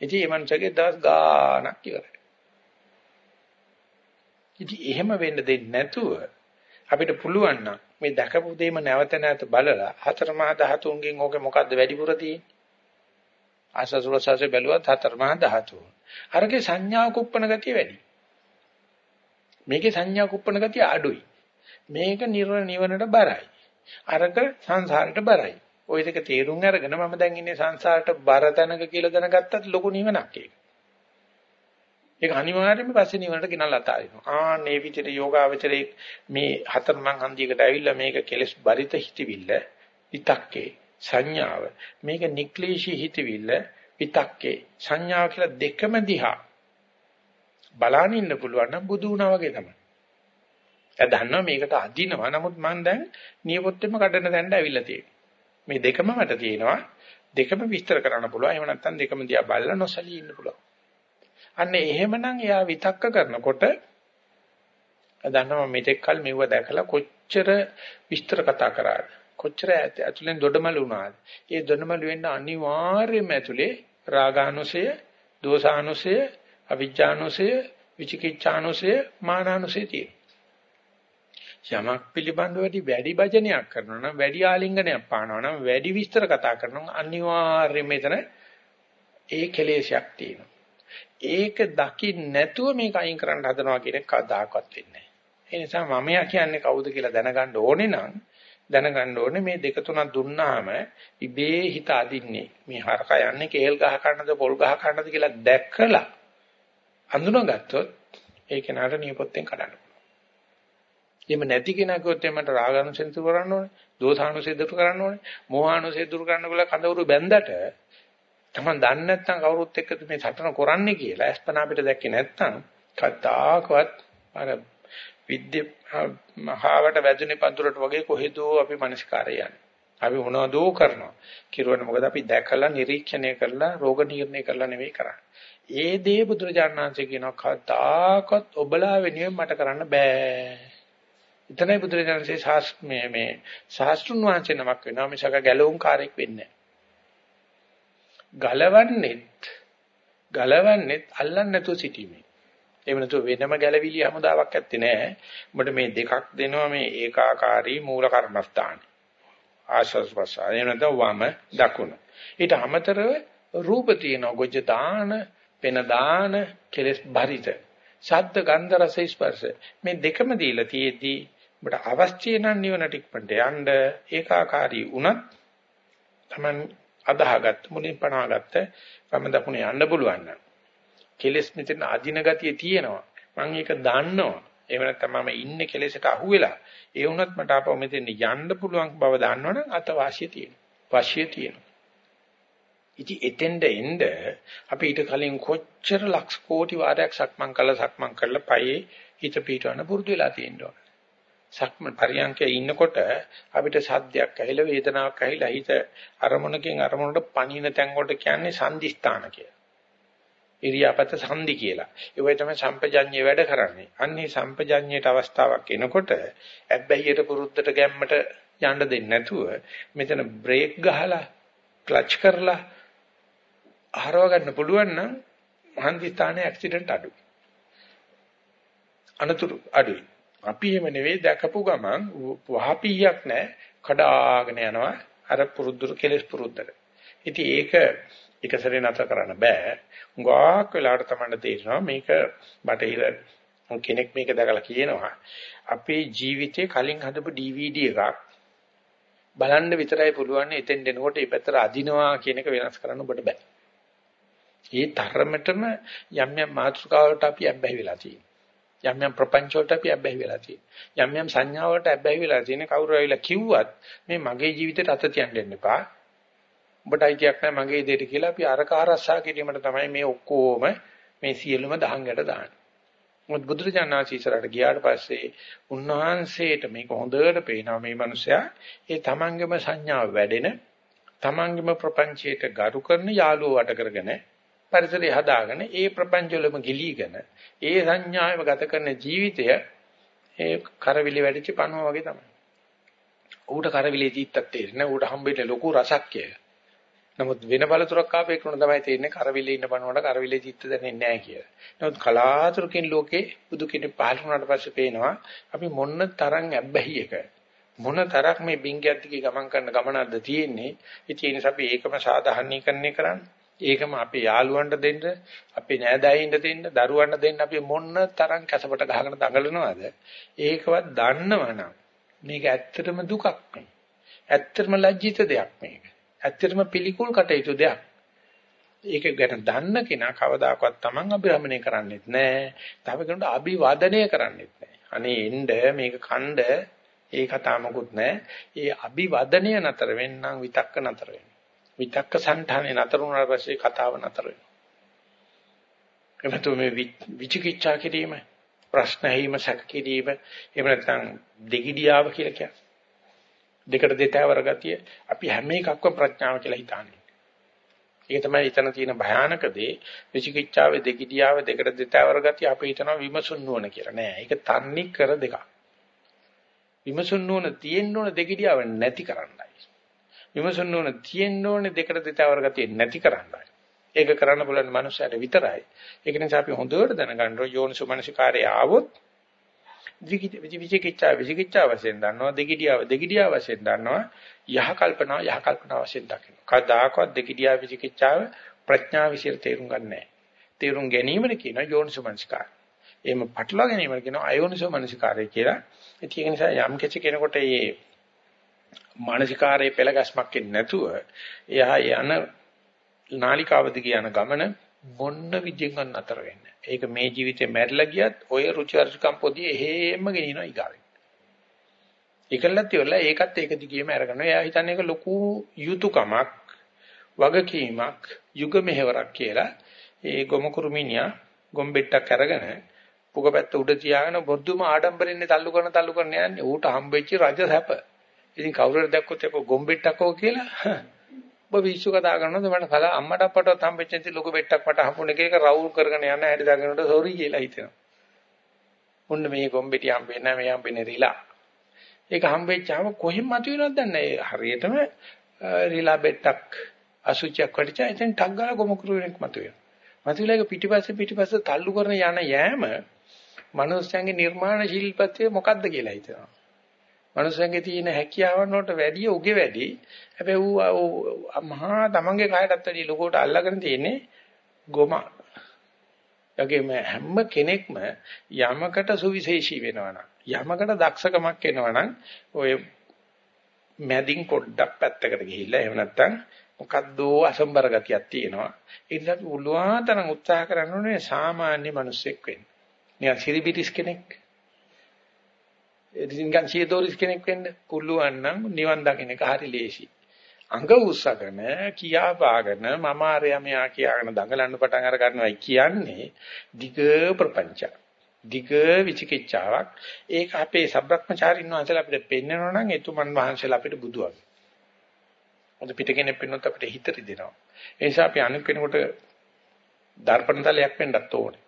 ඉතින් මේ මනුස්සගේ දවස් ගාණක් ඉවරයි. ඉතින් එහෙම වෙන්න දෙන්නේ නැතුව අපිට පුළුවන් නම් මේ දැකපු දෙයම නැවත නැවත බලලා හතර මහා ධාතුන්ගෙන් ඕකේ මොකද්ද වැඩිපුර තියෙන්නේ? ආසසුරසසේ බැලුවත් හතර මහා ධාතු. අරගේ සංඥා කුප්පන ගතිය වැඩි. මේකේ සංඥා කුප්පන ගතිය අඩුයි. මේක නිවනට බරයි. අරක සංසාරයට බරයි. ওই දෙක තේරුම් අරගෙන මම දැන් ඉන්නේ සංසාරට බර තැනක කියලා දැනගත්තත් ලොකු නිවනක් ඒක. ඒක අනිවාර්යයෙන්ම පස්සේ නිවනට ගෙනල්ලා අතාරිනවා. ආ මේ විදිහට යෝගාවචරයේ මේ හතර මං හන්දියකට ඇවිල්ලා මේක කෙලස් බරිත හිතවිල්ල විතක්කේ සංඥාව. මේක නික්ලේශී හිතවිල්ල විතක්කේ සංඥාව කියලා දෙකම දිහා බලන්න ඉන්න පුළුවන් නම් බුදු වුණා වගේ තමයි. එයා දන්නවා මේකට අදිනවා. නමුත් මම දැන් නියපොත්තෙම කඩන තැනට ඇවිල්ලා තියෙනවා. මේ දෙකම මට තියෙනවා. දෙකම විස්තර කරන්න පුළුවන්. එහෙම නැත්නම් දෙකම දිහා බලලා නොසලී ඉන්න පුළුවන්. අන්න එහෙමනම් එයා විතක්ක කරනකොට දන්නවා මෙතෙක් කල මෙව දැකලා කොච්චර විස්තර කතා කරාද? කොච්චර ඇතුලෙන් දොඩමළු වුණාද? ඒ දොඩමළු වෙන්න අනිවාර්යයෙන්ම ඇතුලේ රාගානුසය දෝසානුසය අවිජ්ජානුසය විචිකිච්ඡානුසය මානානුසය තියෙනවා. යමක් පිළිබඳව වැඩි වැඩි භජනයක් කරනවා නම් වැඩි ආලිංගනයක් පානවා නම් වැඩි විස්තර කතා කරනවා අනිවාර්යයෙන්ම මෙතන ඒ කෙලෙසයක් තියෙනවා. ඒක දකින්න නැතුව මේක අයින් කරන්න හදනවා කියන එක කවදාකවත් වෙන්නේ නැහැ. ඒ නිසා මමයා කියන්නේ කවුද කියලා දැනගන්න ඕනේ නම් දැනගන්න ඕනේ මේ දෙක තුනක් දුන්නාම ඉබේ හිත අදින්නේ. මේ හරක යන්නේ කේල් ගහ කන්නද පොල් ගහ කන්නද කියලා දැක්කලා අඳුනගත්තොත් ඒ කෙනාට නියපොත්තෙන් කඩන්න පුළුවන්. එහෙම නැති කෙනා කිව්වොත් එමන්ට රාගානුසෙන් දුරු කරන්න ඕනේ, දෝසානුසෙන් දුරු කරන්න ඕනේ, මෝහානුසෙන් දුරු කරන්න කියලා කඳවුරු බැන්දට තමන් දන්නේ නැත්නම් කවුරුත් එක්කද මේ සටන කරන්නේ කියලා අස්පනා අපිට දැක්කේ නැත්නම් කතාකවත් අර විද්‍ය මහාවට වැදුනේ පඳුරට වගේ කොහෙදෝ අපි මනස්කාරය යන්නේ. අපි මොනවදෝ කරනවා. කිරුවන මොකද අපි දැකලා නිරීක්ෂණය කරලා රෝග නිర్ణය කරලා නෙවෙයි කරන්නේ. ඒ දේ බුදුරජාණන් වහන්සේ කියනවා කතාකවත් ඔබලා වෙනුවෙන් මට කරන්න බෑ. එතනයි බුදුරජාණන්සේ ශාස්ත්‍ර මේ මේ ශාස්ත්‍රුන් වහන්සේ නමක් වෙනවා මිසක ගැලවුම් කාර්යයක් වෙන්නේ ගලවන්නෙත් ගලවන්නෙත් අල්ලන්නේ නැතුව සිටීමේ. එහෙම නැතුව වෙනම ගැලවිලි හමුදාවක් ඇත්තේ නැහැ. උඹට මේ දෙකක් දෙනවා මේ ඒකාකාරී මූල කර්මස්ථාන. ආශස් වසා. එහෙම නැත්නම් වම දකුණ. ඊට අමතරව රූප තියෙන ගොජ දාන, පෙන දාන, කෙලස් බරිත. ශබ්ද ගන්ධ රස ස්පර්ශ මේ දෙකම දීලා තියේදී ඔබට අවශ්‍ය නම් නිවනට ඉක්මනට යන්න ඒකාකාරී වුණත් Taman අදාහගත්ත මුලින් පනවාගත්ත වම දකුණ යන්න පුළුවන් නම්. කෙලස් මෙතන අදින ගතිය තියෙනවා. මම ඒක දන්නවා. එහෙම නැත්නම් මම ඉන්නේ කෙලෙසට අහුවෙලා ඒ වුණත් මට ආපහු මෙතෙන් යන්න පුළුවන් බව දන්නවනම් අත වාසිය තියෙනවා. වාසිය තියෙනවා. ඉතින් එතෙන්ද එන්න අපි ඊට කලින් කොච්චර ලක්ෂ කෝටි වාරයක් සක්මන් කළා සක්මන් කරලා පයේ හිත පීටවන්න පුරුදු වෙලා තියෙනවා. සක්ම පරියන්කේ ඉන්නකොට අපිට සද්දයක් ඇහිලා වේදනාවක් ඇහිලා හිත අරමුණකින් අරමුණට පණින තැන් වලට කියන්නේ සංදිස්ථාන කියලා. ඉරියාපත සංදි කියලා. ඒ වගේ තමයි සම්පජඤ්ඤය වැඩ කරන්නේ. අන්නේ සම්පජඤ්ඤයට අවස්ථාවක් එනකොට ඇබ්බැහියට පුරුද්දට ගැම්මට යන්න දෙන්නේ නැතුව මෙතන බ්‍රේක් ගහලා ක්ලච් කරලා හරව ගන්න පුළුවන් නම් මහන්දිස්ථානයේ ඇක්සිඩන්ට් අඩුයි. අනතුරු අඩුයි. අපි එහෙම නෙවෙයි දැකපු ගමන් වහපීයක් නැහැ කඩාගෙන යනවා අර පුරුද්දු කෙලස් පුරුද්දට. ඉතින් ඒක එක සැරේ නතර කරන්න බෑ. උගාක් වෙලාවට තමයි තේරෙනවා මේක බටහිර කෙනෙක් මේක දැකලා කියනවා අපේ ජීවිතේ කලින් හදපු DVD එකක් බලන්න විතරයි පුළුවන් එතෙන් දෙනකොට මේ පැත්තට අදිනවා කියන එක වෙනස් කරන්න ඔබට බෑ. ඒ තරමටම යම් යම් මාතෘකාවලට අපි අබ්බැහි වෙලා තියෙනවා. යම් යම් ප්‍රපංච වලට අපි අබ්බැහි වෙලා තියෙනවා. යම් යම් සංඥා වලට අබ්බැහි වෙලා තියෙන කවුරු ඇවිල්ලා කිව්වත් මේ මගේ ජීවිතේට අත තියන්න දෙන්න එපා. ඔබට අයිතියක් නැහැ මගේ දෙයට කියලා අපි අරක ආරස්සා කිරීමට තමයි මේ ඔක්කොම මේ සියලුම දහංගට දාන්නේ. මොකද බුදුරජාණන්සේ ඉස්සරහට ගියාට පස්සේ උන්වහන්සේට මේක හොඳට පේනවා මේ මිනිසයා ඒ තමන්ගේම සංඥාව වැඩෙන තමන්ගේම ප්‍රපංචයට ගරු කරන යාළුවෝ වට කරගෙන පරිසරය හදාගෙන ඒ ප්‍රපංචවලම ගිලීගෙන ඒ සංඥාවෙම ගත කරන ජීවිතය ඒ කරවිලි වැඩිච්ච පණුව වගේ තමයි. ඌට කරවිලේ ජීවිතත් තේරෙන්නේ ඌට හම්බෙන්නේ ලොකු රසක් කියලා. නමුත් වෙන බලතුරක් ආපේ කෙනෙක් තමයි තේරෙන්නේ කරවිලේ ඉන්න පණුවට කරවිලේ චිත්ත දැනෙන්නේ නැහැ කියලා. නමුත් කලාතුරකින් ලෝකේ බුදු කෙනෙක් පහළ වුණාට පස්සේ පේනවා අපි මොන්න තරම් ඇබ්බැහියක මොන තරක් මේ බින්ගයක් දිගේ ගමන් කරන ගමනක්ද තියෙන්නේ. ඉතින් ඒ නිසා අපි ඒකම සාධාරණීකරණය කරන්නේ. ඒකම අපේ යාළුවන්ට දෙන්න, අපේ නෑදෑයින්ට දෙන්න, දරුවන්ට දෙන්න අපි මොන්න තරම් කැසපට ගහගෙන දඟලනවද? ඒකවත් දන්නවනම් මේක ඇත්තටම දුකක් නෙවෙයි. ඇත්තටම ලැජ්ජිත දෙයක් මේක. ඇත්තටම පිළිකුල් කටයුතු දෙයක්. ඒක ගැන දන්න කෙනා කවදාකවත් Taman අභිරමණය කරන්නේත් නැහැ. තව කෙනෙකුට අභිවාදනය කරන්නේත් නැහැ. අනේ එන්න මේක ඛණ්ඩ ඒ කතාව මොකුත් නැහැ. ඒ අභිවාදනය නතර වෙන්නම් විතක්ක නතර වෙනවා. විතක්ක සංඨානේ නතර වුණාට පස්සේ කතාව නතර වෙනවා. එමෙතු මේ විචිකිච්ඡා කිරීම ප්‍රශ්න ඇහිම සැක කිරීම එහෙම නැත්නම් දෙගිඩියාව කියලා කියන්නේ. දෙකට දෙතෑවර ගතිය අපි හැම එකක්ම ප්‍රඥාව කියලා හිතන්නේ. ඒක තමයි එතන තියෙන භයානක දේ විචිකිච්ඡාවේ දෙගිඩියාව දෙකට දෙතෑවර ගතිය අපි හිතනවා විමසුන් නුවණ කියලා. නෑ ඒක තන්නේ කර දෙකක්. විමසුන් නුවණ තියෙන්න ඕන දෙගිඩියාව නැති කරන්නයි. විමසුන් නුවණ තියෙන්න ඕනේ දෙකට දෙතෑවර ගතිය නැති කරන්නයි. ඒක කරන්න බලන මනුස්සයට විතරයි. ඒක නිසා අපි හොඳට දැනගන්න ඕන යෝනිසුමනසිකාරය ආවොත් විචිකිච්ඡා විචිකිච්ඡා වශයෙන් දන්නවා දෙගිඩියාව දෙගිඩියාව වශයෙන් දන්නවා යහ කල්පනා යහ කල්පනා වශයෙන් දකින්න. කවදාකවත් දෙගිඩියා විචිකිච්ඡාව ප්‍රඥා විශ්ිර තේරුම් ගන්න නැහැ. තේරුම් ගැනීමද කියන යෝනිසුමනසිකාරය. එහෙම පටලවා ගැනීමද කියන අයෝනිසුමනසිකාරය කියලා. ඒක නිසා යම් කිසි කෙනෙකුට මේ මානසිකාරයේ පෙළ ගැස්මක් නැතුව එයා යන නාලිකාව දිගේ යන ගමන මොන්න විදියෙන් අතර වෙන්නේ. ඒක මේ ජීවිතේ මැරිලා ගියත් ඔය රුචි අරුචිකම් පොදියේ එහෙම ගෙනිනවා ඊගාවෙන්. ඒකලත් ඉවරලා ඒකත් ඒක දිගේම අරගෙන එයා හිතන්නේ ඒක ලොකු යුතුයකමක් වගකීමක් යුග මෙහෙවරක් කියලා ඒ ගොමුකුරුමිනියා ගොම්බෙට්ටක් අරගෙන පුගපැත්ත උඩ තියාගෙන බොද්දුම ආඩම්බරෙන්නේ තල්ලු කරන තල්ලු කරන යන්නේ ඌට හම්බෙච්ච රජ සැප. ඉතින් කවුරු හරි දැක්කොත් ඒක ගොම්බෙට්ටකෝ කියලා ඔබ විශ්ු කතා කරනකොට මට කල අම්මට අප්පටවත් හම්බෙච්ච ඉතින් ලොකු බෙට්ටක් මට හම්බුන එක ඒක රවුල් කරගෙන යන හැටි දාගෙනට සෝරි කියලා හිතෙනවා. මොන්න මේ ගොම්බෙටි හම්බෙන්නේ නැහැ මේ හම්බෙන්නේ රිලා. ඒක හම්බෙච්චාම කොහෙන් මතුවෙනවද දන්නේ හරියටම රිලා බෙට්ටක් අසුචියක් වටිචා ඉතින් ටක් ගාලා ගොමුකුරුවෙක් මතුවෙනවා. මතුවලා ඒක පිටිපස්සේ පිටිපස්සේ තල්ලු කරන යන යෑම මනුස්සයන්ගේ නිර්මාණ ශිල්පත්වය මොකද්ද කියලා හිතනවා. මනුස්සයන්ගේ තියෙන හැකියාවන් වලට වැඩිය උගේ වැඩි. හැබැයි ඌ මහා තමන්ගේ කායටත් වැඩිය ලොකෝට අල්ලගෙන තියෙන්නේ ගොම. යකෙම හැම කෙනෙක්ම යමකට සුවිශේෂී වෙනවනම් යමකට දක්ෂකමක් එනවනම් ඔය මැදින් පොඩ්ඩක් පැත්තකට ගිහිල්ලා එහෙම නැත්නම් මොකද්ද අසම්බර ගතියක් තියෙනවා. ඒ නිසා උලුවා තරම් උත්සාහ කරන්න ඕනේ සාමාන්‍ය මිනිස්සෙක් වෙන්න. නිකන් සිරිබිටිස් කෙනෙක්. නිකන් සියදෝරිස් කෙනෙක් වෙන්න පුළුවන් නම් නිවන් දකින්න එක හරි ලේසි. අඟ උස්සගෙන කියා පාගෙන මම ආරයා මෙයා කියාගෙන දඟලන්න පටන් අර ගන්නවයි කියන්නේ දිග ප්‍රපංචයක්. දිග විචිකිච්ඡාවක්. ඒක අපේ සබ්‍රක්‍මචාරින් වහන්සේලා අපිට පෙන්වනවා නම් එතුමන් වහන්සේලා අපිට බුදුවගේ. මොකද පිටකෙනෙක් පෙන්වන්නත් අපිට හිත රිදෙනවා. ඒ නිසා අපි අනිත් කෙනෙකුට දර්පණ තලයක් වෙන්නත් ඕනේ.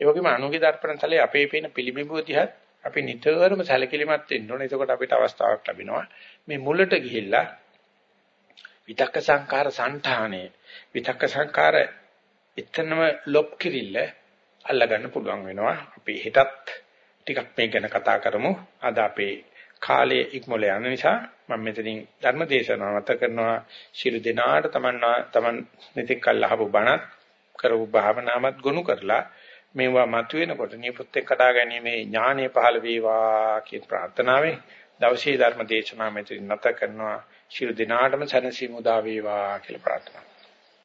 ඒ වගේම අනුගේ දර්පණ තලයේ අපේ පේන පිළිබිඹුව දිහත් අපි නිතරම සැලකිලිමත් වෙන්න ඕනේ. එතකොට අපිට අවස්ථාවක් ලැබෙනවා. මේ මුලට ගිහිල්ලා විතක්ක සංකාර సంతානේ විතක්ක සංකාර එතනම ලොප් කිරිල්ල අල්ලගන්න පුළුවන් වෙනවා. අපි හෙටත් ටිකක් මේ ගැන කතා කරමු. අද අපේ කාලයේ ඉක්මොල යන නිසා මම මෙතනින් ධර්ම දේශනාව නැත කරනවා ශිරු දිනාට තමන් තමන් මෙතෙක් කල් අහපු බණත් කරපු භාවනාවත් ගොනු කරලා මේවා මතුවෙනකොට නියපොත් එක්ක කඩා ගැනීමේ ඥානෙ පහළ වේවා කියන ප්‍රාර්ථනාවෙන් දවසේ ධර්ම දේශනාව මෙතන නැත කරනවා. ශිරු දිනාටම සනසීමු දා වේවා කියලා ප්‍රාර්ථනා